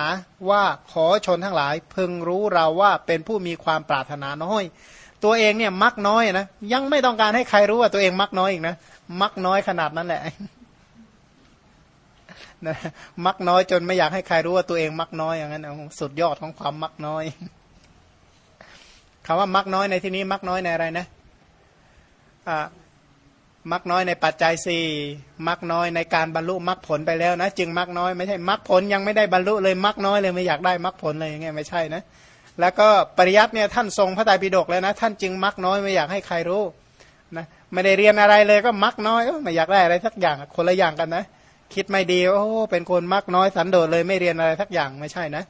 ว่าขอชนทั้งหลาย พึงรู้เราว่าเป็นผู้มีความปรารถนาน้อย ตัวเองเนี่ยมักน้อยนะยังไม่ต้องการให้ใครรู้ว่าตัวเองมักน้อยอีกนะมักน้อยขนาดนั้นแหละนะมักน้อยจนไม่อยากให้ใครรู้ว่าตัวเองมักน้อยอย่างนั้นสุดยอดของความมักน้อย คำว่ามักน้อยในที่นี้มักน้อยในอะไรนะอ่ามักน้อยในปัจจัยสี่มักน้อยในการบรรลุมักผลไปแล้วนะ จึงมักน้อยไม่ใช่มักผลยังไม่ได้บรรลุเลยมักน้อยเลยไม่อยากได้มักผลเลยอย่างเงี้ยไม่ใช่นะแล้วก็ปริยัติเนี่ยท่านทรงพระไตรปิฎกแล้วนะ ท่านจึงมักน้อยไม่อยากให้ใครรู้นะไม่ได้เรียนอะไรเลยก็มักน้อยไม่อยากได้อะไรสักอย่างคนละอย่างกันนะ คิดไม่ดีโอ้เป็นคนมักน้อยสันโดษเลยไม่เรียนอะไรสักอย่างไม่ใช่นะ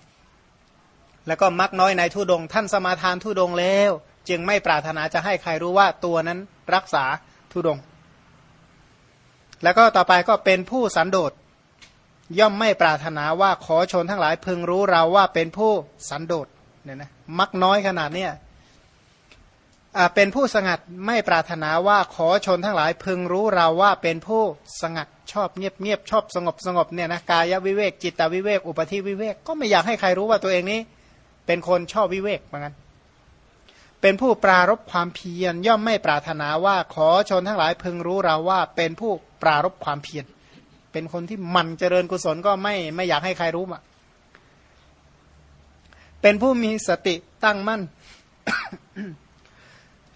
แล้วก็มักน้อยในทุดง ท่านสมาทานทุดงแล้ว จึงไม่ปรารถนาจะให้ใครรู้ว่าตัวนั้นรักษาทุดง แล้วก็ต่อไปก็เป็นผู้สันโดษย่อมไม่ปรารถนาว่าขอชนทั้งหลายพึงรู้เราว่าเป็นผู้สันโดษเนี่ยนะมักน้อยขนาดเนี้ยเป็นผู้สงัดไม่ปรารถนาว่าขอชนทั้งหลายพึงรู้เราว่าเป็นผู้สงัดชอบเงียบเงียบชอบสงบสงบเนี่ยนะกายวิเวกจิตวิเวกอุปธิวิเวกก็ไม่อยากให้ใครรู้ว่าตัวเองนี้ เป็นคนชอบวิเวกเหมือนกันเป็นผู้ปรารบความเพียรย่อมไม่ปรารถนาว่าขอชนทั้งหลายพึงรู้เราว่า เป็นผู้ปรารบความเพียรเป็นคนที่มันเจริญกุศลก็ไม่ไม่อยากให้ใครรู้อะเป็นผู้มีสติตั้งมั่น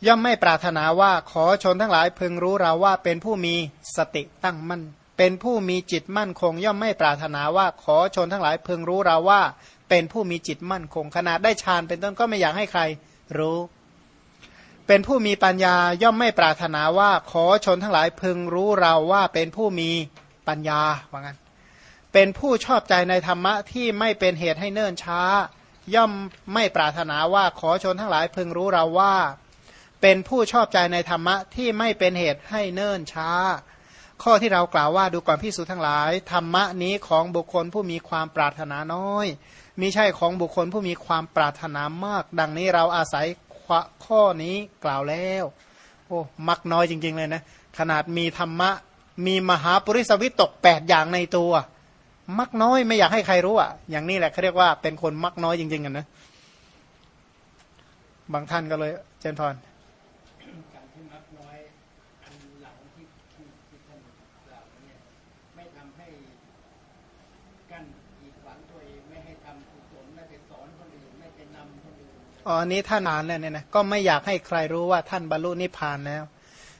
ย่อมไม่ปรารถนาว่าขอชนทั้งหลายพึงรู้เราว่า เป็นผู้มีสติตั้งมั่น เป็นผู้มีจิตมั่นคง ย่อมไม่ปรารถนาว่าขอชนทั้งหลายพึงรู้เราว่า เป็นผู้มีจิตมั่นคง ขนาดได้ฌานเป็นต้นก็ไม่อยากให้ใครรู้ เป็นผู้มีปัญญาย่อมไม่ปรารถนาว่าขอชนทั้งหลายพึงรู้เราว่าเป็นผู้มีปัญญาว่างั้นเป็นผู้ชอบใจในธรรมะที่ไม่เป็นเหตุให้เนิ่นช้า ย่อมไม่ปรารถนาว่าขอชนทั้งหลายพึงรู้เราว่า เป็นผู้ชอบใจในธรรมะที่ไม่เป็นเหตุให้เนิ่นช้า ข้อที่เรากล่าวว่าดูก่อนพิสูจทั้งหลายธรรมะนี้ของบุคคลผู้มีความปรารถนาน้อย มิใช่ของบุคคลผู้มีความปรารถนามาก ดังนี้เราอาศัยข้อนี้กล่าวแล้ว โอ้มักน้อยจริง ๆ เลยนะ ขนาดมีธรรมะ มีมหาปริสวิตตกแปดอย่างในตัว มักน้อยไม่อยากให้ใครรู้อะ อย่างนี้แหละเขาเรียกว่าเป็นคนมักน้อยจริง ๆ กันนะ บางท่านก็เลย เจนพร อ๋อนี้ท่านอ่านแล้วเนี่ยนะก็ไม่อยากให้ใครรู้ว่าท่านบรรลุนิพพานแล้ว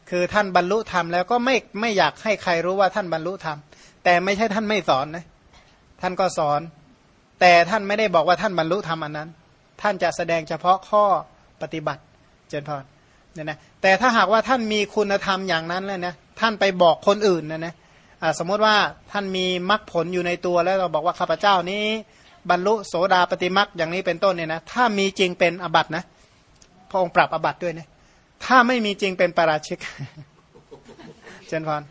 คือท่านบรรลุธรรมแล้วก็ไม่ไม่อยากให้ใครรู้ว่าท่านบรรลุธรรมแต่ไม่ใช่ท่านไม่สอนนะท่านก็สอน แต่ท่านไม่ได้บอกว่าท่านบรรลุธรรมอันนั้น ท่านจะแสดงเฉพาะข้อปฏิบัติเจนพรเนี่ยนะแต่ถ้าหากว่าท่านมีคุณธรรมอย่างนั้นแล้วนะท่านไปบอกคนอื่นนะนะสมมติว่าท่านมีมรรคผลอยู่ในตัวแล้วเราบอกว่าข้าพเจ้านี้ บรรลุโสดาปฏิมรรคอย่างนี้เป็นต้นเนี่ยนะถ้ามีจริงเป็นอบัตนะพระองค์ปรับอบัตด้วยนะถ้าไม่มีจริงเป็นปราชิกเจนพร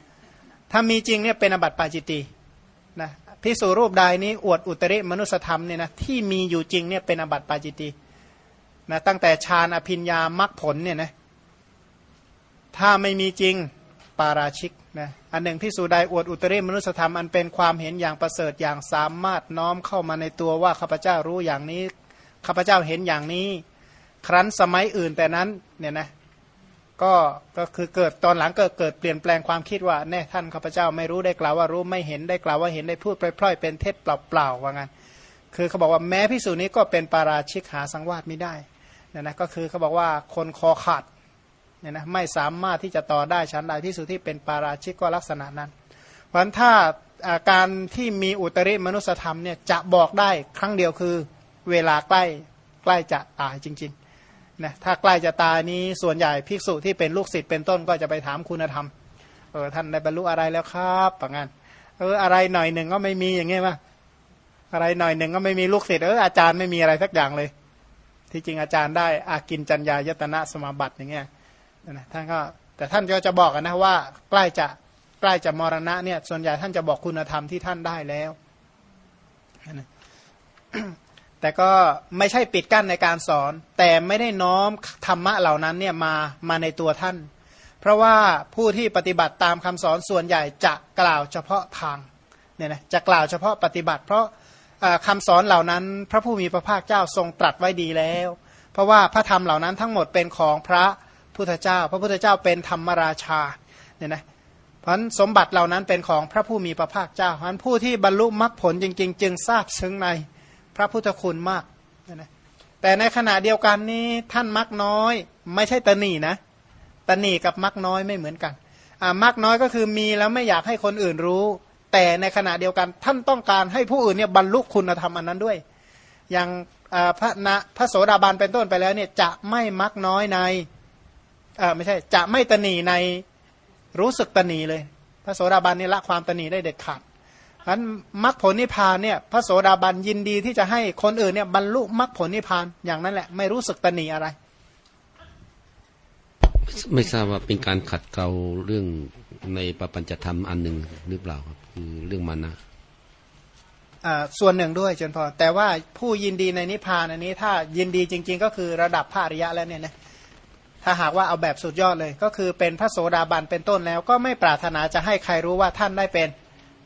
ถ้ามีจริงเนี่ยเป็นอบัตปาจิตีนะพิสูรูปใดนี้อวดอุตริมนุสธรรมเนี่ยนะที่มีอยู่จริงเนี่ยเป็นอบัตปาจิตีนะตั้งแต่ฌานอภิญญามรรคผลเนี่ยนะถ้าไม่มีจริงปาราชิก นะอันหนึ่งพิสูจใดอวดอุตริมนุสธรรมอันเป็นความเห็นอย่างประเสริฐอย่างสามารถน้อมเข้ามาในตัวว่าข้าพเจ้ารู้อย่างนี้ข้าพเจ้าเห็นอย่างนี้ ครั้นสมัยอื่นแต่นั้นเนี่ยนะก็ก็คือเกิดตอนหลังเกิดเกิดเปลี่ยนแปลงความคิดว่าแน่ท่านข้าพเจ้าไม่รู้ได้กล่าวว่ารู้ไม่เห็นได้กล่าวว่าเห็นได้พูดพล่อยๆเป็นเท็จเปล่าๆว่างั้นคือเขาบอกว่าแม้พิสูจนี้ก็เป็นปาราชิกหาสังวาสไม่ได้นะนะก็คือเขาบอกว่าคนคอขาด เนี่ยนะไม่สามารถที่จะต่อได้ชั้นใดพิสูจที่เป็นปาราชิกก็ลักษณะนั้น เพราะฉะนั้นถ้าการที่มีอุตริมนุสธรรมเนี่ยจะบอกได้ครั้งเดียวคือเวลาใกล้ใกล้จะตายจริงๆนะถ้าใกล้จะตายนี้ส่วนใหญ่ภิกษุที่เป็นลูกศิษย์เป็นต้นก็จะไปถามคุณธรรมเออท่านได้บรรลุอะไรแล้วครับประงานเอออะไรหน่อยหนึ่งก็ไม่มีอย่างเงี้ยป่ะอะไรหน่อยหนึ่งก็ไม่มีลูกศิษย์เอออาจารย์ไม่มีอะไรสักอย่างเลย ที่จริงอาจารย์ได้อากินจัญญายตนะสมาบัติอย่างเงี้ย นะท่านก็แต่ท่านก็จะบอกนะว่าใกล้จะใกล้จะมรณะเนี่ยส่วนใหญ่ท่านจะบอกคุณธรรมที่ท่านได้แล้วแต่ก็ไม่ใช่ปิดกั้นในการสอน แต่ไม่ได้น้อมธรรมะเหล่านั้นเนี่ยมามาในตัวท่าน เพราะว่าผู้ที่ปฏิบัติตามคำสอนส่วนใหญ่จะกล่าวเฉพาะทางเนี่ยนะจะกล่าวเฉพาะปฏิบัติ เพราะคำสอนเหล่านั้น พระผู้มีพระภาคเจ้าทรงตรัสไว้ดีแล้ว เพราะว่าพระธรรมเหล่านั้นทั้งหมดเป็นของพระ พุทธเจ้า พระพุทธเจ้าเป็นธรรมราชาเนี่ยนะเพราะสมบัติเหล่านั้นเป็นของพระผู้มีพระภาคเจ้าเพราะผู้ที่บรรลุมรรคผลจริง ๆ จึงทราบซึ้งในพระพุทธคุณมากเนะแต่ในขณะเดียวกันนี้ท่านมักน้อย ไม่ใช่ตนีนะตนีกับมักน้อยไม่เหมือนกันอ่ามักน้อยก็คือมีแล้วไม่อยากให้คนอื่นรู้ แต่ในขณะเดียวกันท่านต้องการให้ผู้อื่นเนี่ยบรรลุคุณธรรมอันนั้นด้วย อย่างพระนะพระโสดาบันเป็นต้นไปแล้วเนี่ยจะไม่มักน้อยใน อ่าไม่ใช่ จะไม่ตนีในรู้สึกตนีเลย พระโสดาบันนี่ละความตนีได้เด็ดขาดนั้นมรรคผลนิพพานเนี่ยพระโสดาบันยินดีที่จะให้คนอื่นเนี่ยบรรลุมรรคผลนิพพานอย่างนั้นแหละ ไม่รู้สึกตนีอะไร ไม่ทราบว่าเป็นการขัดเกลาเรื่องในปปัญจธรรมอันหนึ่งหรือเปล่าครับคือเรื่องมานะส่วนหนึ่งด้วยจนพอแต่ว่าผู้ยินดีในนิพพานอันนี้ถ้ายินดีจริง ๆ ก็คือระดับพระอริยะแล้วเนี่ยนะ ถ้าหากว่าเอาแบบสุดยอดเลย ก็คือเป็นพระโสดาบันเป็นต้นแล้ว ก็ไม่ปรารถนาจะให้ใครรู้ว่าท่านได้เป็น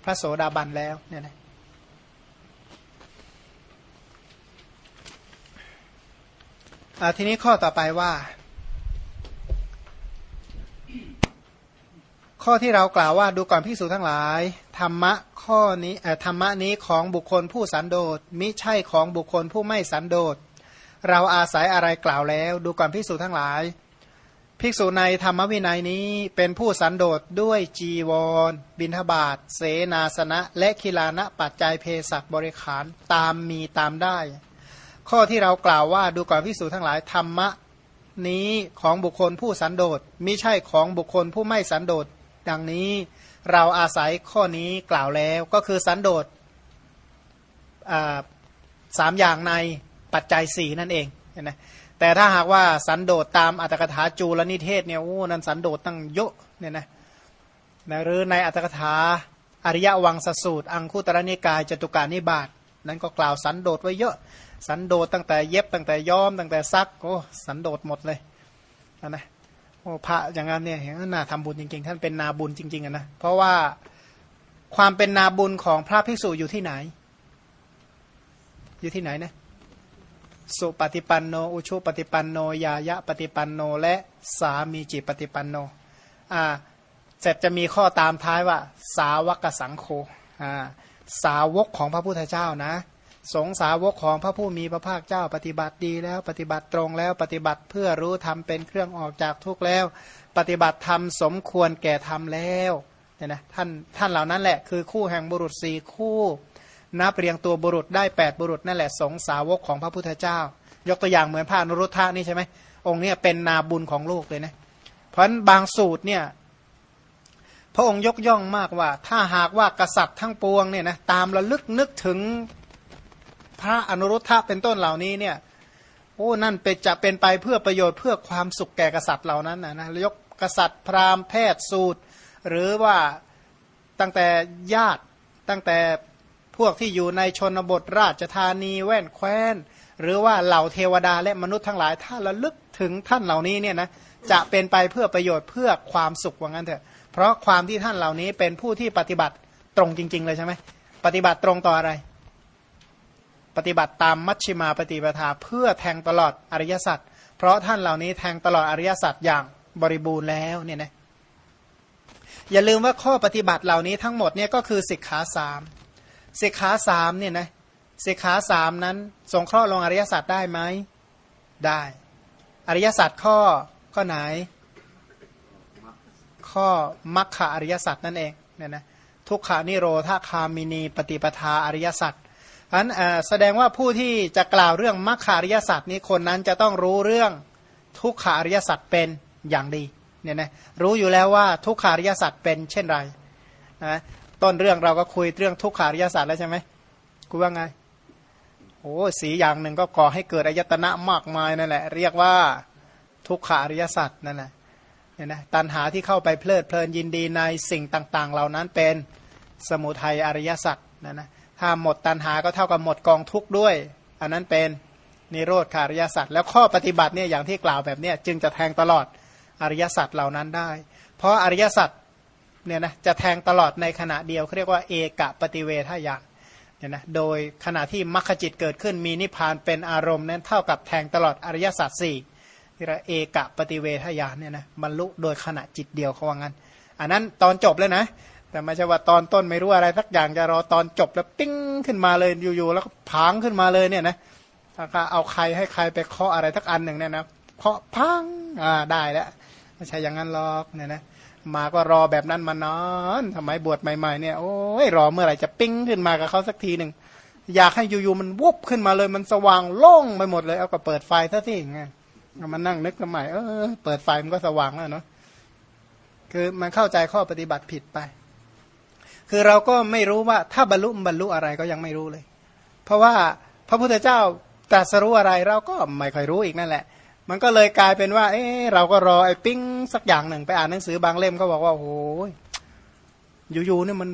พระโสดาบันแล้วเนี่ยนะทีนี้ข้อต่อไปว่า ข้อที่เรากล่าวว่าดูก่อนพิสูจทั้งหลาย ธรรมะข้อนี้ธรรมะนี้ของบุคคลผู้สันโดษมิใช่ของบุคคลผู้ไม่สันโดษเราอาศัยอะไรกล่าวแล้ว ดูก่อนพิสูจทั้งหลาย ภิกษุในธรรมวินัยนี้เป็นผู้สันโดษด้วยจีวร บิณฑบาตเสนาสนะ และคิลานะปัจจัยเพศักบริขารตามมีตามได้ ข้อที่เรากล่าวว่าดูก่อนภิกษุทั้งหลายธรรมะนี้ของบุคคลผู้สันโดษมิใช่ของบุคคลผู้ไม่สันโดษดังนี้เราอาศัยข้อนี้กล่าวแล้วก็คือสันโดษสามอย่างในปัจจัยสี่นั่นเองนะ แต่ถ้าหากว่าสันโดษตามอัตถกถาจูลนิเทศเนี่ยโอ้นั้นสันโดษตั้งเยอะเนี่ยนะนะหรือในอัตถกถาอริยวังสสูตร อังคุตรนิกายจตุการนิบาตนั้นก็กล่าวสันโดษไว้เยอะ สันโดษตั้งแต่เย็บตั้งแต่ย้อมตั้งแต่ซักโอ้สันโดษหมดเลยนะโอ้พระอย่างนั้นเนี่ยเห็นน่าทำบุญจริงๆ ท่านเป็นนาบุญจริงๆนะเพราะว่าความเป็นนาบุญของพระภิกษุอยู่ที่ไหน อยู่ที่ไหนนะ สุปฏิปันโน อุชุปฏิปันโน ยายะปฏิปันโน และสามีจิปฏิปันโนอ่าเสร็จจะมีข้อตามท้ายว่า สาวกสังโฆอ่าสาวกของพระพุทธเจ้านะ สงสาวกของพระผู้มีพระภาคเจ้า ปฏิบัติดีแล้วปฏิบัติตรงแล้วปฏิบัติเพื่อรู้ธรรมเป็นเครื่องออกจากทุกข์แล้ว ปฏิบัติธรรมสมควรแก่ธรรมแล้วเนี่ยนะท่านท่านเหล่านั้นแหละคือคู่แห่งบุรุษสี่คู่ นับเรียงตัวบุรุษได้แปดบุรุษนั่นแหละสงสาวกของพระพุทธเจ้า ยกตัวอย่างเหมือนพระนรุทธะนี่ใช่ไหมองค์นี้เป็นนาบุญของโลกเลยนะเพราะะบางสูตรเนี่ยพระองค์ยกย่องมากว่า ถ้าหากว่ากษัตริย์ทั้งปวงเนี่ยนะตามระลึกนึกถึงพระอนุรุทธะเป็นต้นเหล่านี้เนี่ยโอ้นั่นเป็นจะเป็นไปเพื่อประโยชน์เพื่อความสุขแก่กษัตริย์เหล่านั้นนะนะยกกษัตริย์พราหมณ์แพทย์สูตร หรือว่าตั้งแต่ญาติตั้งแต่ วกที่อยู่ในชนบทราชธานีแว่นแคว้น หรือว่าเหล่าเทวดาและมนุษย์ทั้งหลายถ้าระลึกถึงท่านเหล่านี้เนี่ยนะจะเป็นไปเพื่อประโยชน์เพื่อความสุขว่างั้นเถอะเพราะความที่ท่านเหล่านี้เป็นผู้ที่ปฏิบัติตรงจริง ๆ เลยใช่ไหมปฏิบัติตรงต่ออะไร ปฏิบัติตามมัชชิมาปฏิปทาเพื่อแทงตลอดอริยสัจเพราะท่านเหล่านี้แทงตลอดอริยสัจอย่างบริบูรณ์แล้วเนี่ยนะอย่าลืมว่าข้อปฏิบัติเหล่านี้ทั้งหมดเนี่ยก็คือสิกขาสาม สิกขาสามเนี่ยนะสิกขาสามนั้น สงเคราะห์ลงอริยสัจได้ไหมได้ อริยสัจข้อข้อไหน ข้อมัคคะอริยสัจนั่นเองเนี่ยนะทุกขานิโรธาคามินีปฏิปทาอริยสัจอันแสดงว่าผู้ที่จะกล่าวเรื่องมัคคาอริยสัจนี้คนนั้นจะต้องรู้เรื่องทุกขาริยสัจเป็นอย่างดีเนี่ยนะรู้อยู่แล้วว่าทุกขาริยสัตว์เป็นเช่นไรนะ ต้นเรื่องเราก็คุยเรื่องทุกขาริยสัตว์แล้วใช่ไหมกูว่าไงโอ้สีอย่างหนึ่งก็ก่อให้เกิดอายตนะมากมายนั่นแหละ เรียกว่าทุกขาริยสัตว์นั่นแหละเนี่ยนะตัณหาที่เข้าไปเพลิดเพลินยินดีในสิ่งต่างๆ เหล่านั้นเป็นสมุทัยอริยสัตว์นั่นนะถ้าหมดตัณหาก็เท่ากับหมดกองทุกข์ด้วย อันนั้นเป็นนิโรธขาริยสัตว์แล้วข้อปฏิบัติเนี่ยอย่างที่กล่าวแบบเนี้ยจึงจะแทงตลอดอริยสัจเหล่านั้นได้ เพราะอริยสัจ เนี่ยนะจะแทงตลอดในขณะเดียวเขาเรียกว่าเอกปฏิเวทายานเนี่ยนะโดยขณะที่มรรคจิตเกิดขึ้นมีนิพพานเป็นอารมณ์นั้นเท่ากับแทงตลอดอริยสัจสี่ที่เรียกเอกปฏิเวทายานเนี่ยนะบรรลุโดยขณะจิตเดียวเขาว่างั้น อันนั้นตอนจบแล้วนะ แต่ไม่ใช่ว่าตอนต้นไม่รู้อะไรสักอย่างจะรอตอนจบแล้วปิ้งขึ้นมาเลยอยู่ๆแล้วก็พังขึ้นมาเลยเนี่ยนะถ้าเอาใครให้ใครไปเคาะอะไรสักอันหนึ่งเนี่ยนะเคาะพังอ่าได้แล้วไม่ใช่อย่างนั้นหรอกเนี่ยนะ มาก็รอแบบนั้นมานานทำไมบวชใหม่ๆเนี่ยโอ้ยรอเมื่อไหร่จะปิ้งขึ้นมากับเขาสักทีหนึ่งอยากให้อยู่ๆมันวุบขึ้นมาเลยมันสว่างโล่งไปหมดเลยเอาก็เปิดไฟซะทีไงมันนั่งนึกทำไมเออเปิดไฟมันก็สว่างแล้วเนาะคือมันเข้าใจข้อปฏิบัติผิดไป คือเราก็ไม่รู้ว่าถ้าบรรลุบรรลุอะไรก็ยังไม่รู้เลย เพราะว่าพระพุทธเจ้าตรัสรู้อะไรเราก็ไม่ค่อยรู้อีกนั่นแหละ มันก็เลยกลายเป็นว่า เออเราก็รอไอ้ปิ้งสักอย่างหนึ่งไปอ่านหนังสือบางเล่มก็บอกว่าโอ้ยอยู่ๆเนี่ยมัน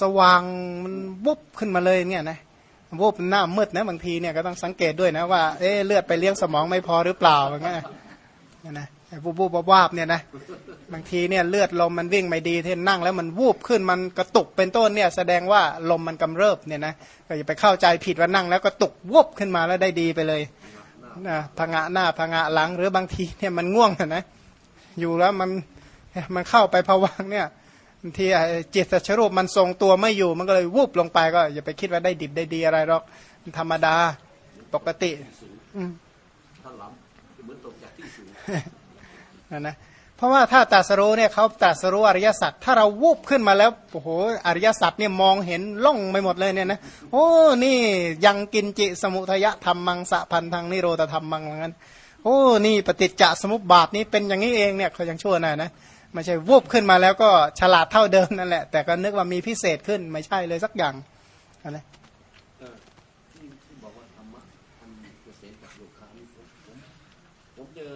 สว่างมันวุบขึ้นมาเลยเนี่ยนะวุบหน้ามืดนะบางทีเนี่ยก็ต้องสังเกตด้วยนะว่าเออเลือดไปเลี้ยงสมองไม่พอหรือเปล่าอย่างเงี้ยนะนะวูบวูบวาบเนี่ยนะบางทีเนี่ยเลือดลมมันวิ่งไม่ดีเทนนั่งแล้วมันวูบขึ้นมันกระตุกเป็นต้นเนี่ยแสดงว่าลมมันกำเริบเนี่ยนะก็อย่าไปเข้าใจผิดว่านั่งแล้วก็ตุกวูบขึ้นมาแล้วได้ดีไปเลย นะพังะหน้าพังะหลัง หรือบางทีเนี่ยมันง่วงนะอยู่แล้วมันมันเข้าไปผวังเนี่ยบางทีจิตสัชรูปมันทรงตัวไม่อยู่มันก็เลยวูบลงไปก็อย่าไปคิดว่าได้ดิบได้ดีอะไรหรอกธรรมดาปกตินั่นนะ ราะว่าถ้าตรัสรู้เนี่ยเขาตรัสรู้อริยสัจถ้าเราวูบขึ้นมาแล้วโอ้โหอริยสัจเนี่ยมองเห็นล่องไปหมดเลยเนี่ยนะโอ้นี่ยังกินจิสมุทยะธรรมังสะพันทางนิโรธธรรมังเหมือนกันโอ้นี่ปฏิจจสมุปบาทนี้เป็นอย่างนี้เองเนี่ยเขายังชั่วหน่อยนะไม่ใช่วูบขึ้นมาแล้วก็ฉลาดเท่าเดิมนั่นแหละ แต่ก็นึกว่ามีพิเศษขึ้นไม่ใช่เลยสักอย่างอะไรผมเจอ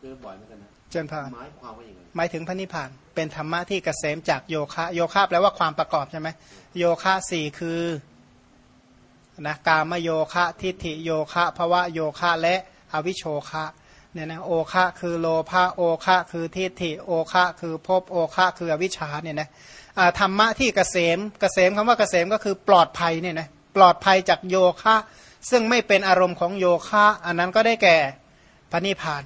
เจอบ่อยเหม อนกันนะจนพานหมายความว่าอย่างไรหมายถึงพระนิพพาน เป็นธรรมะที่เกษมจากโยคะ โยคะแปลว่าความประกอบใช่ไหมโยคะสี่คือนะกามโยคะทิฏฐิโยคะภวะโยคะและอวิโชคะเนี่ยนะโอคะคือโลภะโอคะคือทิฏฐิโอคะคือภพโอคะคืออวิชชาเนี่ยนะธรรมะที่เกษมเกษมคำว่าเกษมก็คือปลอดภัยเนี่ยนะปลอดภัยจากโยคะ ซึ่งไม่เป็นอารมณ์ของโยคะ อันนั้นก็ได้แก่พระนิพพาน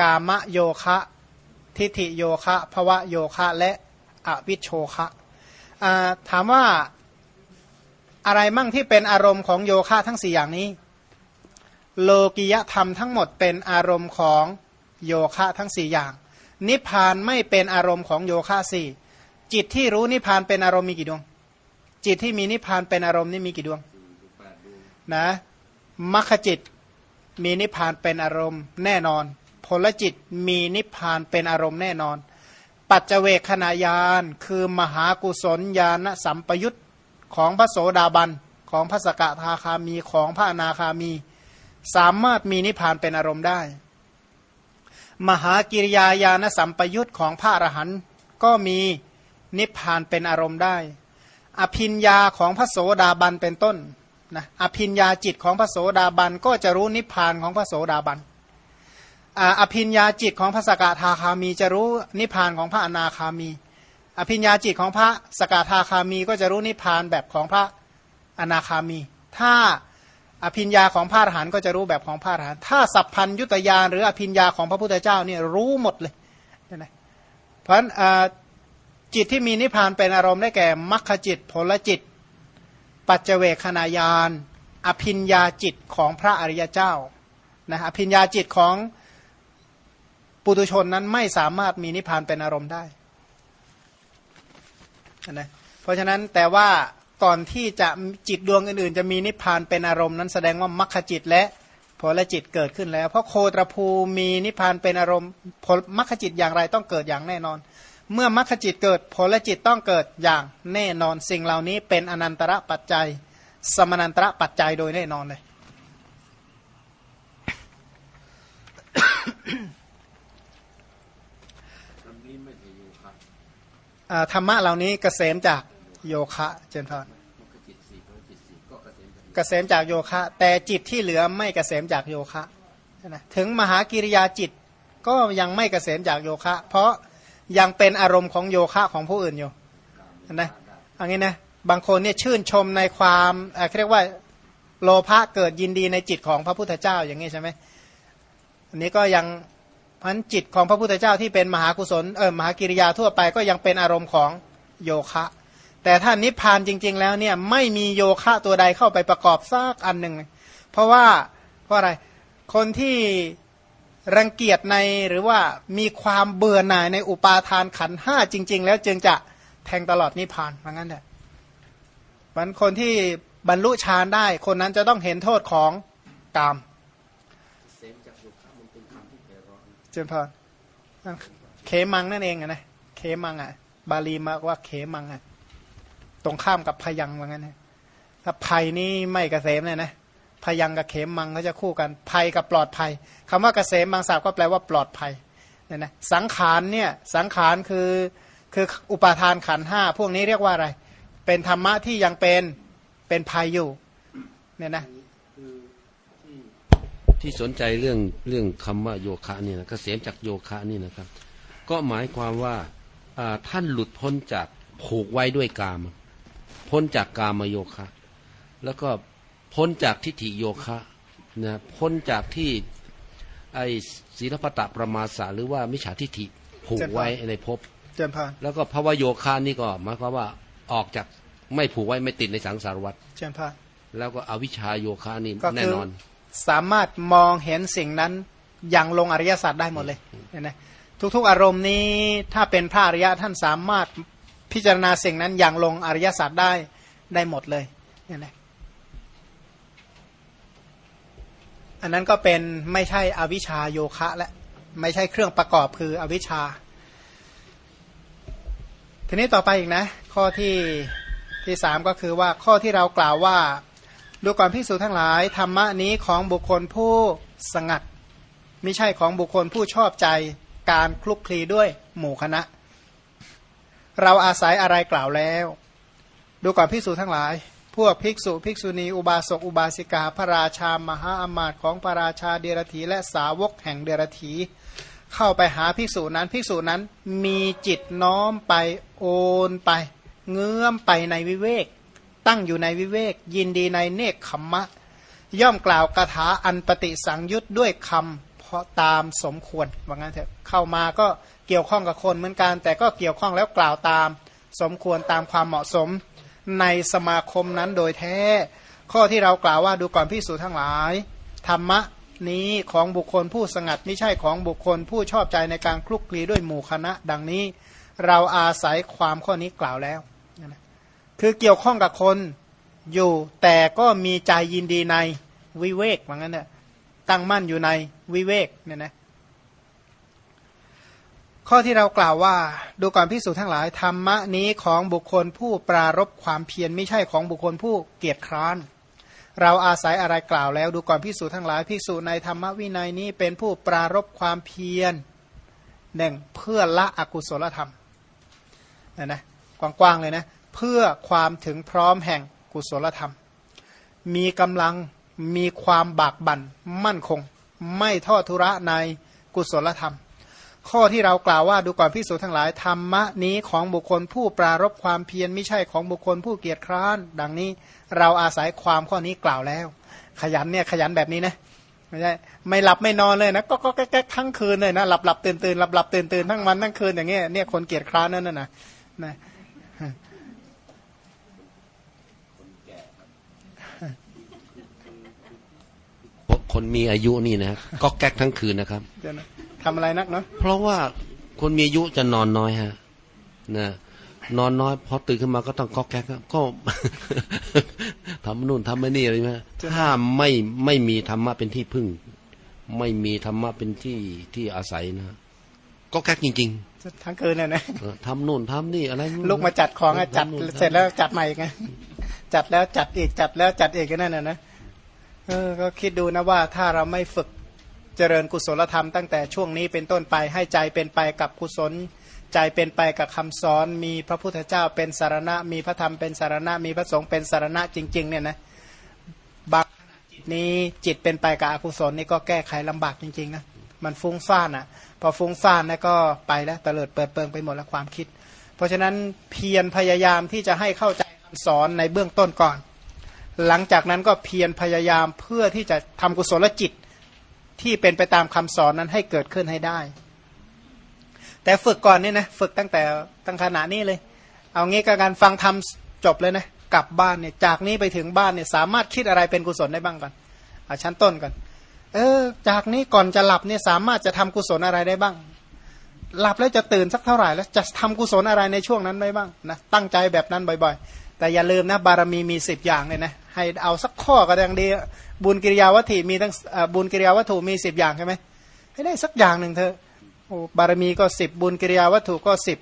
กามโยคะ ทิฏฐิโยคะภวะโยคะและอวิชโชคะถามว่าอะไรมั่งที่เป็นอารมณ์ของโยคะทั้งสี่อย่างนี้ โลกิยธรรมทั้งหมดเป็นอารมณ์ของโยคะทั้งสี่อย่าง นิพพานไม่เป็นอารมณ์ของโยคะสี่จิตที่รู้นิพพานเป็นอารมณ์มีกี่ดวง จิตที่มีนิพพานเป็นอารมณ์นี่มีกี่ดวงนะมรรคจิตมีนิพพานเป็นอารมณ์แน่นอน ผลจิตมีนิพพานเป็นอารมณ์แน่นอน ปัจเจเวคขณะยานคือมหากุศลญาณสัมปยุตของพระโสดาบันของพระสกทาคามีของพระอนาคามี สามารถมีนิพพานเป็นอารมณ์ได้ มหากิริยาญาณสัมปยุตของพระอรหันต์ก็มีนิพพานเป็นอารมณ์ได้ อภินยาของพระโสดาบันเป็นต้นนะอภินยาจิตของพระโสดาบันก็จะรู้นิพพานของพระโสดาบัน อภินยาจิตของพระสกทาคามีจะรู้นิพพานของพระอนาคามี อภินยาจิตของพระสกทาคามีก็จะรู้นิพพานแบบของพระอนาคามี ถ้าอภินยาของพระอรหันต์ก็จะรู้แบบของพระอรหันต์ถ้าสัพพัญยุตยานหรืออภินยาของพระพุทธเจ้าเนี่ยรู้หมดเลยนะเพราะฉะนั้นจิตที่มีนิพพานเป็นอารมณ์ได้แก่มรรคจิตผลจิต ปัจเจเวคณายานอภินยาจิตของพระอริยเจ้านะอภินยาจิตของ ปุตุชนนั้นไม่สามารถมีนิพพานเป็นอารมณ์ได้นะเพราะฉะนั้นแต่ว่าก่อนที่จะจิตดวงอื่นๆ จะมีนิพพานเป็นอารมณ์นั้นแสดงว่ามรรคจิตและผลจิตเกิดขึ้นแล้ว เพราะโคตรภูมีนิพพานเป็นอารมณ์ผลมรรคจิตอย่างไรต้องเกิดอย่างแน่นอน เมื่อมรรคจิตเกิดผลจิตต้องเกิดอย่างแน่นอนสิ่งเหล่านี้เป็นอนันตระปัจจัย สมนันตระปัจจัยโดยแน่นอนเลย ธรรมะเหล่านี้เกษมจากโยคะเจนพรเกษมจากโยคะ แต่จิตที่เหลือไม่เกษมจากโยคะนะถึงมหากิริยาจิตก็ยังไม่เกษมจากโยคะ เพราะยังเป็นอารมณ์ของโยคะของผู้อื่นอยู่นะอันนี้นะบางคนเนี่ยชื่นชมในความเรียกว่าโลภะเกิดยินดีในจิตของพระพุทธเจ้าอย่างนี้ใช่ไหมอันนี้ก็ยัง พันจิตของพระพุทธเจ้าที่เป็นมหากุศลเออมหากิริยาทั่วไปก็ยังเป็นอารมณ์ของโยคะ แต่ถ้านิพพานจริง ๆ แล้วเนี่ยไม่มีโยคะตัวใดเข้าไปประกอบซากอันหนึ่งเพราะว่าเพราะอะไรคนที่รังเกียจในหรือว่ามีความเบื่อหน่ายในอุปาทานขันห้าจริง ๆ แล้วจึงจะแทงตลอดนิพพานเพราะงั้นแหละมันคนที่บรรลุฌานได้ คนนั้นจะต้องเห็นโทษของกาม เจนพรเขมังนั่นเองนะเขมังอะ บาลีมาว่าเขมังอะ ตรงข้ามกับพยังว่างั้นนะถ้าภัยนี่ไม่กเกษมเลยนะพยังกับเขมังเขาจะคู่กันภัยกับปลอดภัยคำว่าเกษมบางศัพท์ก็แปลว่าปลอดภัยเนี่ยนะสังขารเนี่ยสังขารคือคืออุปาทานขันห้าพวกนี้เรียกว่าอะไร เป็นธรรมะที่ยังเป็นเป็นภัยอยู่เนี่ยนะ ที่สนใจเรื่องเรื่องคำว่าโยคะนี่นะเกษมจากโยคะนี่นะครับ ก็หมายความว่าท่านหลุดพ้นจากผูกไว้ด้วยกาม พ้นจากกามโยคะ แล้วก็พ้นจากทิฏฐิโยคะนะพ้นจากที่ไอศีลปตะประมาสาหรือว่ามิจฉาทิฏฐิผูกไว้ในภพแล้วก็ภาวะโยคะนี่ก็หมายความว่าออกจากไม่ผูกไว้ไม่ติดในสังสารวัฏแล้วก็อวิชาโยคะนี่แน่นอน สามารถมองเห็นสิ่งนั้นอย่างลงอริยสัจได้หมดเลยเห็นไหมทุกๆอารมณ์นี้ถ้าเป็นพระอริยะท่านสามารถพิจารณาสิ่งนั้นอย่างลงอริยสัจได้ได้หมดเลยเห็นไหมอันนั้นก็เป็นไม่ใช่อวิชาโยคะและไม่ใช่เครื่องประกอบคืออวิชชาทีนี้ต่อไปอีกนะ ข้อที่ที่สามก็คือว่าข้อที่เรากล่าวว่า ดูก่อนพิสูจทั้งหลายธรรมะนี้ของบุคคลผู้สงัด ไม่ใช่ของบุคคลผู้ชอบใจการคลุกคลีด้วยหมู่คณะ เราอาศัยอะไรกล่าวแล้ว ดูก่อนพิสูจทั้งหลาย พวกภิกษุภิกษุณี อุบาสกอุบาสิกาพระราชามหาอมาตย์ของพระราชาเดรธีและสาวกแห่งเดรธีเข้าไปหาภิกษุนั้นภิกษุนั้นมีจิตน้อมไปโอนไป เงื้อมไปในวิเวก ตั้งอยู่ในวิเวก ยินดีในเนคขมมะ ย่อมกล่าวคาถาอันปฏิสังยุตด้วยคำเพราะตามสมควรว่างั้นเถอะเข้ามาก็เกี่ยวข้องกับคนเหมือนกัน แต่ก็เกี่ยวข้องแล้วกล่าวตาม สมควรตามความเหมาะสม ในสมาคมนั้นโดยแท้ ข้อที่เรากล่าวว่าดูก่อนพิสูจทั้งหลาย ธรรมะนี้ของบุคคลผู้สงัดไม่ใช่ของบุคคลผู้ชอบใจในการคลุกคลีด้วยหมู่คณะ ดังนี้ เราอาศัยความข้อนี้กล่าวแล้ว คือเกี่ยวข้องกับคนอยู่ แต่ก็มีใจยินดีในวิเวกว่างั้นเนี่ยตั้งมั่นอยู่ในวิเวกเนี่ยนะข้อที่เรากล่าวว่าดูก่อนพิสูจน์ทั้งหลายธรรมะนี้ของบุคคลผู้ปรารบความเพียรไม่ใช่ของบุคคลผู้เกียจคร้าน เราอาศัยอะไรกล่าวแล้ว ดูก่อนพิสูจน์ทั้งหลายพิสูจน์ในธรรมวินัยนี้เป็นผู้ปรารบความเพียรหนึ่งเพื่อละอกุศลธรรมนะนะกว้างๆเลยนะ เพื่อความถึงพร้อมแห่งกุศลธรรม มีกำลังมีความบากบั่นมั่นคง ไม่ทอดทุระในกุศลธรรม ข้อที่เรากล่าวว่าดูก่อนพิสูจน์ทั้งหลายธรรมะนี้ของบุคคลผู้ปรารบความเพียรไม่ใช่ของบุคคลผู้เกียจคร้าน ดังนี้เราอาศัยความข้อนี้กล่าวแล้ว ขยันเนี่ยขยันแบบนี้นะไม่ใช่ไม่หลับไม่นอนเลยนะก็ก็แก๊กทั้งคืนเลยนะหลับหลับตื่นตื่นหลับหลับตื่นตื่นทั้งวันทั้งคืนอย่างเงี้ยเนี่ยคนเกียจคร้านนั่นน่ะนะนะ คนมีอายุนี่นะก็แก๊กทั้งคืนนะครับทำอะไรนักเนาะเพราะว่าคนมีอายุจะนอนน้อยฮะนะนอนน้อยพอตื่นขึ้นมาก็ต้องก๊อกแก๊กก็ทำนู่นทำไม่นี่อะไรไหมถ้าไม่ไม่มีธรรมะเป็นที่พึ่ง ไม่มีธรรมะเป็นที่ที่อาศัยนะก็แก๊กจริง ๆ ทั้งคืนเลยนะทำนู่นทำนี่อะไรลุกมาจัดของจัดเสร็จแล้วจัดใหม่ไง จัดแล้วจัดอีกจัดแล้วจัดอีกนั่นน่ะนะเออก็คิดดูนะว่าถ้าเราไม่ฝึกเจริญกุศลธรรมตั้งแต่ช่วงนี้เป็นต้นไปให้ใจเป็นไปกับกุศล ใจเป็นไปกับคำสอน มีพระพุทธเจ้าเป็นสารณะ มีพระธรรมเป็นสารณะ มีพระสงฆ์เป็นสารณะจริง ๆ เนี่ยนะบางนี้จิตเป็นไปกับอกุศลนี่ก็แก้ไขลำบากจริงๆนะมันฟุ้งซ่านอะ พอฟุ้งซ่านนะก็ไปแล้วเตลิดเปิดเปิงไปหมดแล้วความคิด เพราะฉะนั้นเพียรพยายามที่จะให้เข้าใจ สอนในเบื้องต้นก่อน หลังจากนั้นก็เพียรพยายามเพื่อที่จะทำกุศลจิตที่เป็นไปตามคำสอนนั้นให้เกิดขึ้นให้ได้ แต่ฝึกก่อนนี่นะฝึกตั้งแต่ตั้งขณะนี้เลย เอางี้กับการฟังทำจบเลยนะกลับบ้านเนี่ยจากนี้ไปถึงบ้านเนี่ยสามารถคิดอะไรเป็นกุศลได้บ้างก่อนเอาชั้นต้นก่อน เออ จากนี้ก่อนจะหลับเนี่ยสามารถจะทำกุศลอะไรได้บ้าง หลับแล้วจะตื่นสักเท่าไหร่ แล้วจะทำกุศลอะไรในช่วงนั้นได้บ้างนะตั้งใจแบบนั้นบ่อย ๆ แต่อย่าลืมนะบารมีมีสิบอย่างเลยนะให้เอาสักข้อก็ยังดีบุญกิริยาวัตถุมีตั้งบุญกิริยาวัตถุมีสิบอย่างใช่ไหมให้ได้สักอย่างหนึ่งเถอะบารมีก็สิบบุญกิริยาวัตถุก็สิบ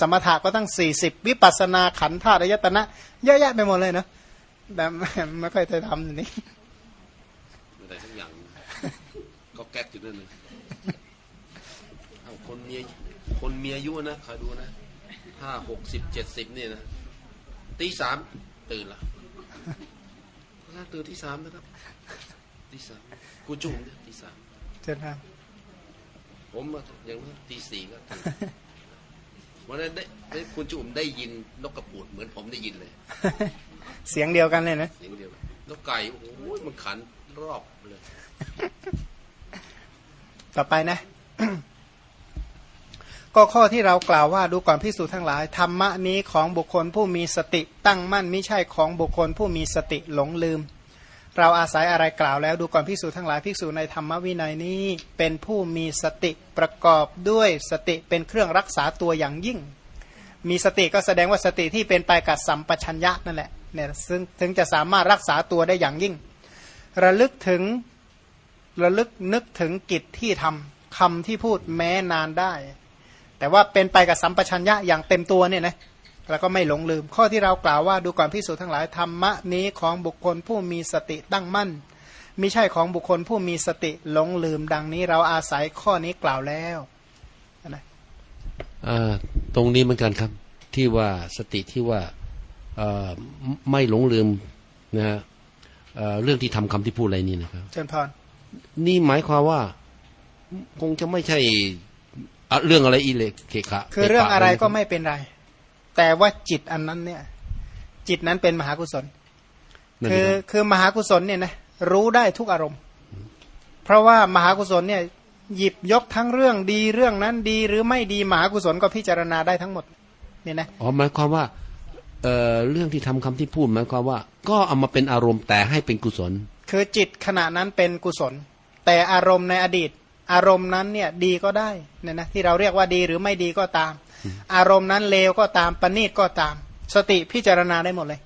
สมถะก็ตั้งสี่สิบวิปัสนาขันธาตุยตนะเยอะแยะไปหมดเลยเนาะแต่ไม่ค่อยจะทำอย่างนี้อะไรทั้งอย่างก็แก๊กอยู่นั่นเลยคนมีคนมีอายุนะคอยดูนะห้าหกสิบเจ็ดสิบนี่นะ ตีสามตื่นละตื่นที่สามนะครับตีสามกูจุ่มเนี่ยตีสามเจ้าค่ะผมอย่างตีสี่ก็ตื่นวันนั้นได้คุณจุ๋มได้ยินนกกระปูดเหมือนผมได้ยินเลย เสียงเดียวกันเลยนะเสียงเดียวนกไก่โอ้ยมันขันรอบเลย ต่อไปนะ ก็ข้อที่เรากล่าวว่าดูก่อนพิสูจน์ทั้งหลายธรรมะนี้ของบุคคลผู้มีสติตั้งมั่นไม่ใช่ของบุคคลผู้มีสติหลงลืม เราอาศัยอะไรกล่าวแล้วดูก่อนภิกษุทั้งหลายภิกษุในธรรมวินัยนี้เป็นผู้มีสติประกอบด้วยสติเป็นเครื่องรักษาตัวอย่างยิ่ง มีสติก็แสดงว่าสติที่เป็นไปกับสัมปชัญญะนั่นแหละเนี่ยซึ่งถึงจะสามารถรักษาตัวได้อย่างยิ่ง ระลึกถึงระลึกนึกถึงกิจที่ทำคำที่พูดแม้นานได้ แต่ว่าเป็นไปกับสัมปชัญญะอย่างเต็มตัวเนี่ยนะแล้วก็ไม่หลงลืม ข้อที่เรากล่าวว่าดูก่อนพิสูจน์ทั้งหลายธรรมะนี้ของบุคคลผู้มีสติตั้งมั่นมิใช่ของบุคคลผู้มีสติหลงลืมดังนี้เราอาศัยข้อนี้กล่าวแล้วนะตรงนี้เหมือนกันครับ ที่ว่าสติที่ว่าไม่หลงลืมนะฮะเรื่องที่ทำคำที่พูดอะไรนี่นะครับเชิญพรนี่หมายความว่า คงจะไม่ใช่ เรื่องอะไรอีเล็กเคขะคือเรื่องอะไรก็ไม่เป็นไร แต่ว่าจิตอันนั้นเนี่ย จิตนั้นเป็นมหากุศล คือคือมหากุศลเนี่ยนะรู้ได้ทุกอารมณ์ เพราะว่ามหากุศลเนี่ย หยิบยกทั้งเรื่องดีเรื่องนั้นดีหรือไม่ดีมหากุศลก็พิจารณาได้ทั้งหมด เนี่ยนะอ๋อหมายความว่าเอ่อเรื่องที่ทำคำที่พูดหมายความว่า ก็เอามาเป็นอารมณ์แต่ให้เป็นกุศล คือจิตขณะนั้นเป็นกุศล แต่อารมณ์ในอดีต อารมณ์นั้นเนี่ยดีก็ได้เนี่ยนะที่เราเรียกว่าดีหรือไม่ดีก็ตาม อารมณ์นั้นเลวก็ตามปณีตก็ตาม สติพิจารณาได้หมดเลย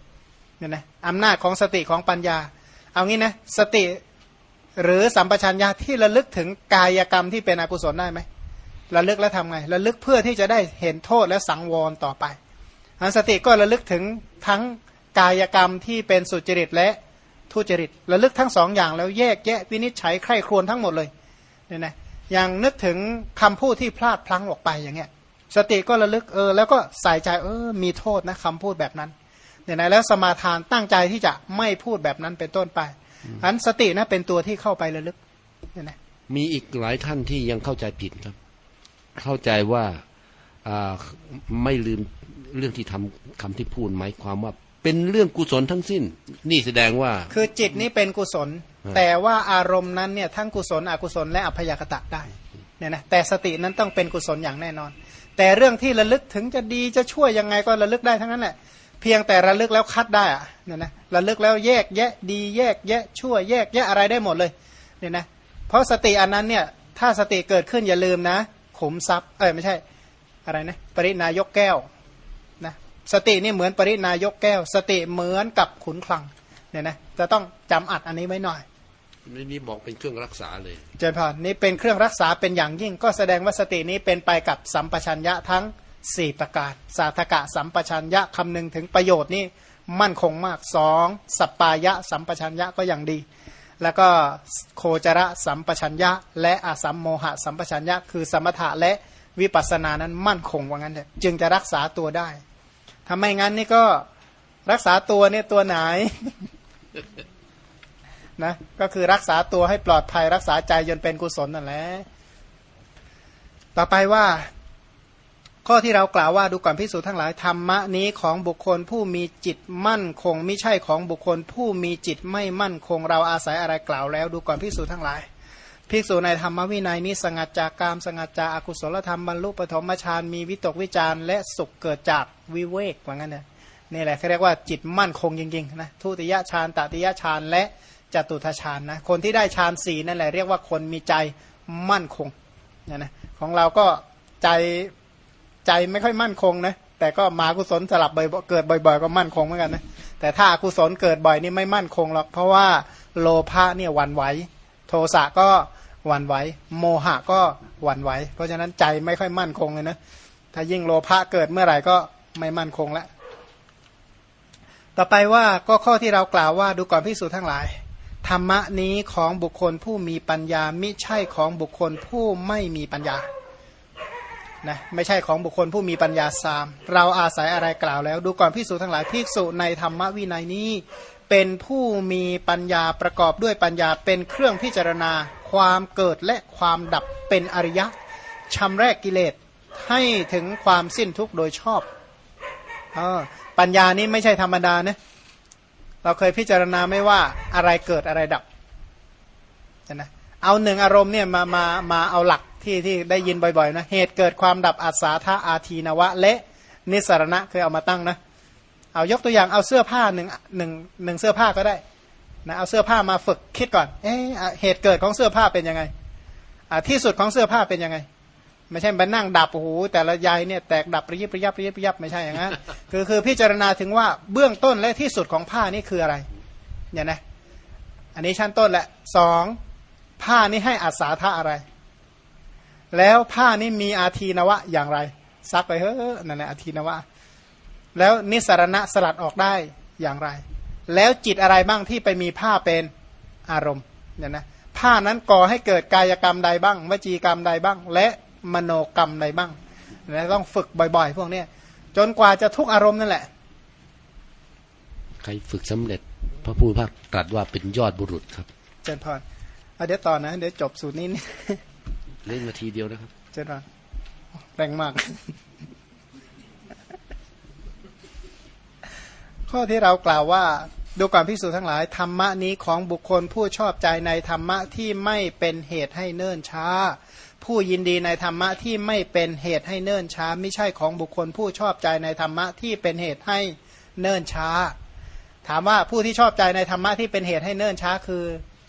เนี่ยนะอำนาจของสติของปัญญา เอางี้นะสติหรือสัมปชัญญะที่ระลึกถึงกายกรรมที่เป็นอกุศลได้ไหมระลึกแล้วทำไงระลึกเพื่อที่จะได้เห็นโทษและสังวรต่อไปอันสติก็ระลึกถึงทั้งกายกรรมที่เป็นสุจริตและทุจริตระลึกทั้งสองอย่างแล้วแยกแยะวินิจฉัยใคร่ครวญทั้งหมดเลย เนี่ยนะอย่างนึกถึงคำพูดที่พลาดพลั้งออกไปอย่างเงี้ย สติก็ระลึกเออ แล้วก็ใส่ใจเออ มีโทษนะคำพูดแบบนั้นเนี่ยนะแล้วสมาทานตั้งใจที่จะไม่พูดแบบนั้นเป็นต้นไปอันสตินะเป็นตัวที่เข้าไประลึกเนี่ยนะมีอีกหลายท่านที่ยังเข้าใจผิดครับ เข้าใจว่าอ่าไม่ลืมเรื่องที่ทำคำที่พูดหมายความว่า เป็นเรื่องกุศลทั้งสิ้น นี่แสดงว่า คือจิตนี้เป็นกุศลอ่า แต่ว่าอารมณ์นั้นเนี่ยทั้งกุศลอกุศลและอัพยากตะได้เนี่ยนะแต่สตินั้นต้องเป็นกุศลอย่างแน่นอน แต่เรื่องที่ระลึกถึงจะดีจะช่วยยังไงก็ระลึกได้ทั้งนั้นแหละเพียงแต่ระลึกแล้วคัดได้อะเนี่ยนะระลึกแล้วแยกแยะดีแยกแยะชั่วแยกแยะอะไรได้หมดเลยเนี่ยนะเพราะสติอันนั้นเนี่ยถ้าสติเกิดขึ้นอย่าลืมนะขุมทรัพย์เอ้ยไม่ใช่อะไรนะปรินายกแก้วนะสตินี่เหมือนปรินายกแก้ว สติเหมือนกับขุนคลังเนี่ยนะจะต้องจำอัดอันนี้ไว้หน่อย ไม่มีบอกเป็นเครื่องรักษาเลยเจริญพรนี่เป็นเครื่องรักษาเป็นอย่างยิ่ง ก็แสดงว่าสตินี้เป็นไปกับสัมปชัญญะทั้ง 4 ประการ สาธกะสัมปชัญญะคำนึงถึงประโยชน์นี่มั่นคงมากสองสปปายะสัมปชัญญะก็อย่างดี แล้วก็โคจระสัมปชัญญะ และอาสัมโมหะสัมปชัญญะ คือสมถะและวิปัสสนานั้นมั่นคงว่างั้นเถอะจึงจะรักษาตัวได้ถ้าไม่งั้นนี่ก็รักษาตัวเนี่ยตัวไหน นะก็คือรักษาตัวให้ปลอดภัยรักษาใจจนเป็นกุศลนั่นแหละต่อไปว่า ข้อที่เรากล่าวว่าดูก่อนพิสูจน์ทั้งหลายธรรมะนี้ของบุคคลผู้มีจิตมั่นคงไม่ใช่ของบุคคลผู้มีจิตไม่มั่นคงเราอาศัยอะไรกล่าวแล้ว ดูก่อนพิสูจน์ทั้งหลายภิกษุในธรรมวินัยนี้สงัดจากกามสงัดจากอากุศลธรรมบรรลุปฐมฌานมีวิตกวิจารและสุขเกิดจากวิเวกว่างั้นเนี่ยนี่แหละเขาเรียกว่าจิตมั่นคงจริงๆนะทุติยฌานตติยฌานและ จตุทฌานนะคนที่ได้ฌานสี่นั่นแหละเรียกว่าคนมีใจมั่นคงเนี่ยนะของเราก็ใจใจไม่ค่อยมั่นคงนะแต่ก็มากุศลสลับบ่อยเกิดบ่อย ๆ ก็มั่นคงเหมือนกันนะแต่ถ้าอกุศลเกิดบ่อยนี่ไม่มั่นคงหรอกเพราะว่าโลภะเนี่ยหวันไหวโทสะก็หวั่นไหวโมหะก็หวั่นไหวเพราะฉะนั้นใจไม่ค่อยมั่นคงเลยนะถ้ายิ่งโลภะเกิดเมื่อไหร่ก็ไม่มั่นคงแล้วต่อไปว่าก็ข้อที่เรากล่าวว่าดูก่อนพิสูจนทั้งหลาย ธรรมะนี้ของบุคคลผู้มีปัญญามิใช่ของบุคคลผู้ไม่มีปัญญานะไม่ใช่ของบุคคลผู้มีปัญญาสาม เราอาศัยอะไรกล่าวแล้ว ดูก่อนพิสูจทั้งหลายภิกษุในธรรมวินัยนี้ เป็นผู้มีปัญญาประกอบด้วยปัญญาเป็นเครื่องพิจารณา ความเกิดและความดับเป็นอริยะชำแรกกิเลสให้ถึงความสิ้นทุกข์โดยชอบออปัญญานี้ไม่ใช่ธรรมดานะ เราเคยพิจารณาไม่ว่าอะไรเกิดอะไรดับนะเอาหนึ่งอารมณ์เนี่ยมามามาเอาหลักที่ที่ได้ยินบ่อยๆนะเหตุเกิดความดับอาสาธาอาทีนวะและนิสรณะเคยเอามาตั้งนะเอายกตัวอย่างเอาเสื้อผ้าหนึ่งหนึ่งหนึ่งเสื้อผ้าก็ได้นะเอาเสื้อผ้ามาฝึกคิดก่อนเอ๊ะเหตุเกิดของเสื้อผ้าเป็นยังไงอ่าที่สุดของเสื้อผ้าเป็นยังไง ไม่ใช่ไปนั่งดับโอ้โหแต่ละยายเนี่ยแตกดับระยิบระยับระยิบระยับไม่ใช่อย่างนั้นคือคือพิจารณาถึงว่าเบื้องต้นและที่สุดของผ้านี่คืออะไรเนี่ยนะอันนี้ชั้นต้นแหละสองผ้านี่ให้อาสาท่าอะไร แล้วผ้านี่มีอาทีนวะอย่างไร ซักไปเฮ้อนั่นแหละอาทีนวะ แล้วนิสรณะสลัดออกได้อย่างไร แล้วจิตอะไรบ้างที่ไปมีผ้าเป็นอารมณ์เนี่ยนะผ้านั้นก่อให้เกิดกายกรรมใดบ้าง วจีกรรมใดบ้าง และ มโนกรรมใดบ้างนะต้องฝึกบ่อย ๆ พวกเนี้ยจนกว่าจะทุกอารมณ์นั่นแหละ ใครฝึกสำเร็จ พระผู้ภาคตรัสว่าเป็นยอดบุรุษครับ เจนพรเอาเดี๋ยวต่อนะ เดี๋ยวจบสูตรนี้นี่เล่นนาทีเดียวนะครับ เจนพรแรงมาก ข้อที่เรากล่าวว่าดูก่อนพิสูจน์ทั้งหลายธรรมะนี้ของบุคคลผู้ชอบใจในธรรมะที่ไม่เป็นเหตุให้เนิ่นช้า ผู้ยินดีในธรรมะที่ไม่เป็นเหตุให้เนิ่นช้า ไม่ใช่ของบุคคลผู้ชอบใจในธรรมะที่เป็นเหตุให้เนิ่นช้า ถามว่าผู้ที่ชอบใจในธรรมะที่เป็นเหตุให้เนิ่นช้าคือ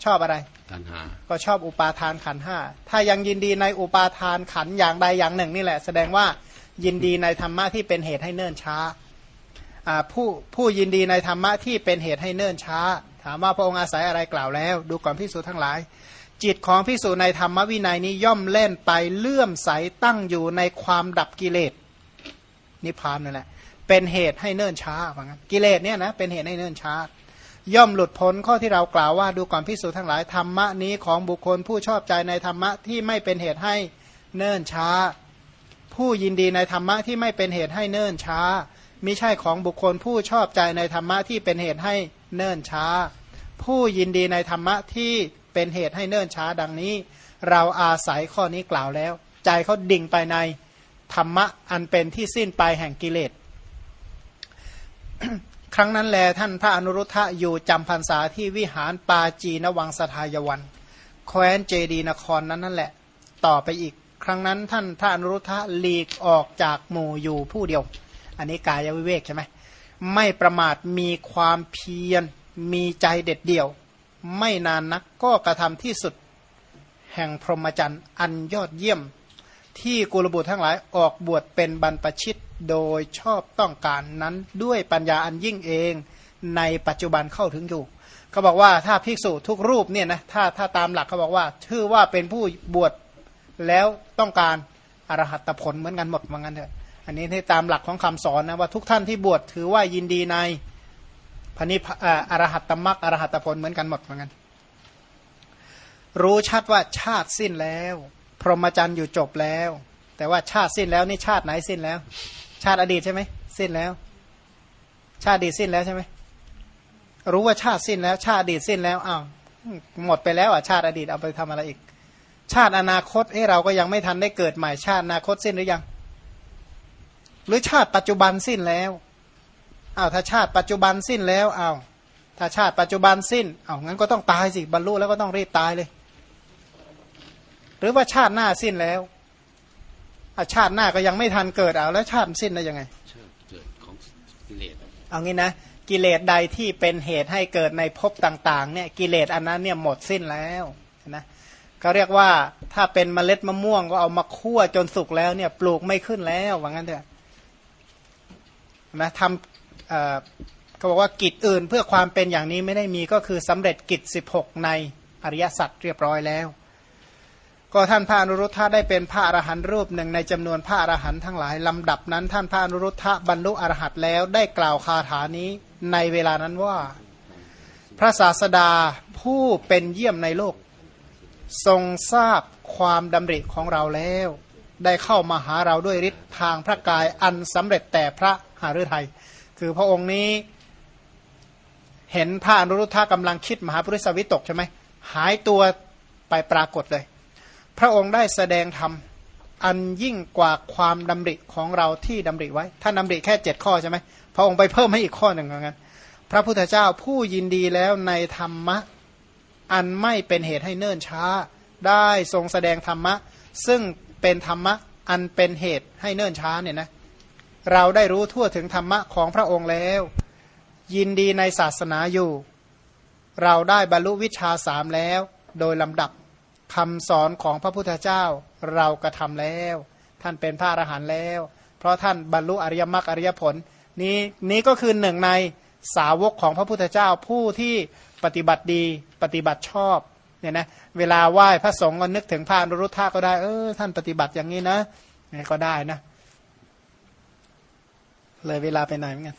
ชอบอะไรตัณหาก็ชอบอุปาทานขันห้าถ้ายังยินดีในอุปาทานขันอย่างใดอย่างหนึ่งนี่แหละ แสดงว่ายินดีในธรรมะที่เป็นเหตุให้เนิ่นช้าผู้ผู้ยินดีในธรรมะที่เป็นเหตุให้เนิ่นช้า ถามว่าพระองค์อาศัยอะไรกล่าวแล้ว ดูก่อนพิสูจน์ทั้งหลาย จิตของพิสูจในธรรมวินัยนี้ย่อมเล่นไปเลื่อมใสตั้งอยู่ในความดับกิเลสนิพพานนั่นแหละเป็นเหตุให้เนิ่นช้าว่างั้นกิเลสเนี่ยนะเป็นเหตุให้เนิ่นช้า ย่อมหลุดพ้นข้อที่เรากล่าวว่าดูก่อนพิสูจทั้งหลายธรรมะนี้ของบุคคลผู้ชอบใจในธรรมะที่ไม่เป็นเหตุให้เนิ่นช้า ผู้ยินดีในธรรมะที่ไม่เป็นเหตุให้เนิ่นช้ามิใช่ของบุคคลผู้ชอบใจในธรรมะที่เป็นเหตุให้เนิ่นช้า ผู้ยินดีในธรรมะที่ เป็นเหตุให้เนิ่นช้าดังนี้ เราอาศัยข้อนี้กล่าวแล้ว ใจเขาดิ่งไปในธรรมะอันเป็นที่สิ้นไปแห่งกิเลสครั้งนั้นแลท่านพระอนุรุทธะอยู่จำพรรษาที่วิหารปาจีนวังสทายวัน แคว้นเจดีนครนั้นนั่นแหละ ต่อไปอีก ครั้งนั้นท่านพระอนุรุทธะหลีกออกจากหมู่อยู่ผู้เดียว อันนี้กายวิเวกใช่ไหมไม่ประมาทมีความเพียรมีใจเด็ดเดี่ยว ไม่นานนักก็กระทำที่สุดแห่งพรหมจรรย์อันยอดเยี่ยม ที่กุลบุตรทั้งหลายออกบวชเป็นบรรพชิตโดยชอบต้องการนั้นด้วยปัญญาอันยิ่งเองในปัจจุบันเข้าถึงอยู่เขาบอกว่าถ้าภิกษุทุกรูปเนี่ยนะถ้าถ้าตามหลักเขาบอกว่าชื่อว่าเป็นผู้บวชแล้วต้องการอรหัตผลเหมือนกันหมดเหมือนกันเถอะอันนี้ที่ตามหลักของคำสอนนะว่าทุกท่านที่บวชถือว่ายินดีใน พนิพอรหัตตมรักอรหัตผลเหมือนกันหมดเหมือนกัน รู้ชัดว่าชาติสิ้นแล้ว พรหมจรรย์อยู่จบแล้ว แต่ว่าชาติสิ้นแล้วนี่ชาติไหนสิ้นแล้ว ชาติอดีตใช่ไหมสิ้นแล้ว ชาติอดีตสิ้นแล้วใช่ไหมรู้ว่าชาติสิ้นแล้ว ชาติอดีตสิ้นแล้วอ้าวหมดไปแล้วอะชาติอดีตเอาไปทำอะไรอีก ชาติอนาคตเอ้เราก็ยังไม่ทันได้เกิดใหม่ชาติอนาคตสิ้นหรือยัง หรือชาติปัจจุบันสิ้นแล้ว อ้าวถ้าชาติปัจจุบันสิ้นแล้วอ้าวถ้าชาติปัจจุบันสิ้นอ้าวงั้นก็ต้องตายสิบรรลุแล้วก็ต้องรีบตายเลย หรือว่าชาติหน้าสิ้นแล้วอาชาติหน้าก็ยังไม่ทันเกิดเอาแล้วชาติสิ้นได้ยังไงเกิดของกิเลสเอางี้นะกิเลสใดที่เป็นเหตุให้เกิดในภพต่างๆเนี่ยกิเลสอันนั้นเนี่ยหมดสิ้นแล้วนะเขาเรียกว่าถ้าเป็นเมล็ดมะม่วงก็เอามาคั่วจนสุกแล้วเนี่ยปลูกไม่ขึ้นแล้วว่างั้นเถอะนะทำ เขาบอกว่ากิจอื่นเพื่อความเป็นอย่างนี้ไม่ได้มีก็คือสำเร็จกิจ 16 ในอริยสัจเรียบร้อยแล้ว ก็ท่านพระอนุรุทธะได้เป็นพระอรหันต์รูปหนึ่งในจำนวนพระอรหันต์ทั้งหลายลำดับนั้น ท่านพระอนุรุทธะบรรลุอรหัตแล้วได้กล่าวคาถานี้ในเวลานั้นว่า พระศาสดาผู้เป็นเยี่ยมในโลก ทรงทราบความดำริของเราแล้ว ได้เข้ามาหาเราด้วยฤทธิ์ทางพระกายอันสำเร็จแต่พระหฤทัย คือพระองค์นี้เห็นพระอนุรุทธะกำลังคิดมหาปริศวิตกใช่ไหมหายตัวไปปรากฏเลย พระองค์ได้แสดงธรรมอันยิ่งกว่าความดำริของเราที่ดำริไว้ท่านดำริแค่เจ็ดข้อใช่ไหมพระองค์ไปเพิ่มให้อีกข้อหนึ่งเหมือนกันพระพุทธเจ้าผู้ยินดีแล้วในธรรมะ อันไม่เป็นเหตุให้เนิ่นช้า ได้ทรงแสดงธรรมะ ซึ่งเป็นธรรมะอันเป็นเหตุให้เนิ่นช้าเนี่ยนะเเราได้รู้ทั่วถึงธรรมะของพระองค์แล้ว ยินดีในศาสนาอยู่ เราได้บรรลุวิชาสามแล้ว โดยลำดับคำสอนของพระพุทธเจ้า เรากระทำแล้ว ท่านเป็นพระอรหันต์แล้ว เพราะท่านบรรลุอริยมรรคอริยผล นี้นี้ก็คือหนึ่งในสาวกของพระพุทธเจ้าผู้ที่ปฏิบัติดีปฏิบัติชอบเนี่ยนะเวลาไหว้พระสงฆ์ก็นึกถึงพระนรุทธาก็ได้เออท่านปฏิบัติอย่างนี้นะก็ได้นะ เลยเวลาไปไหนเหมือนกัน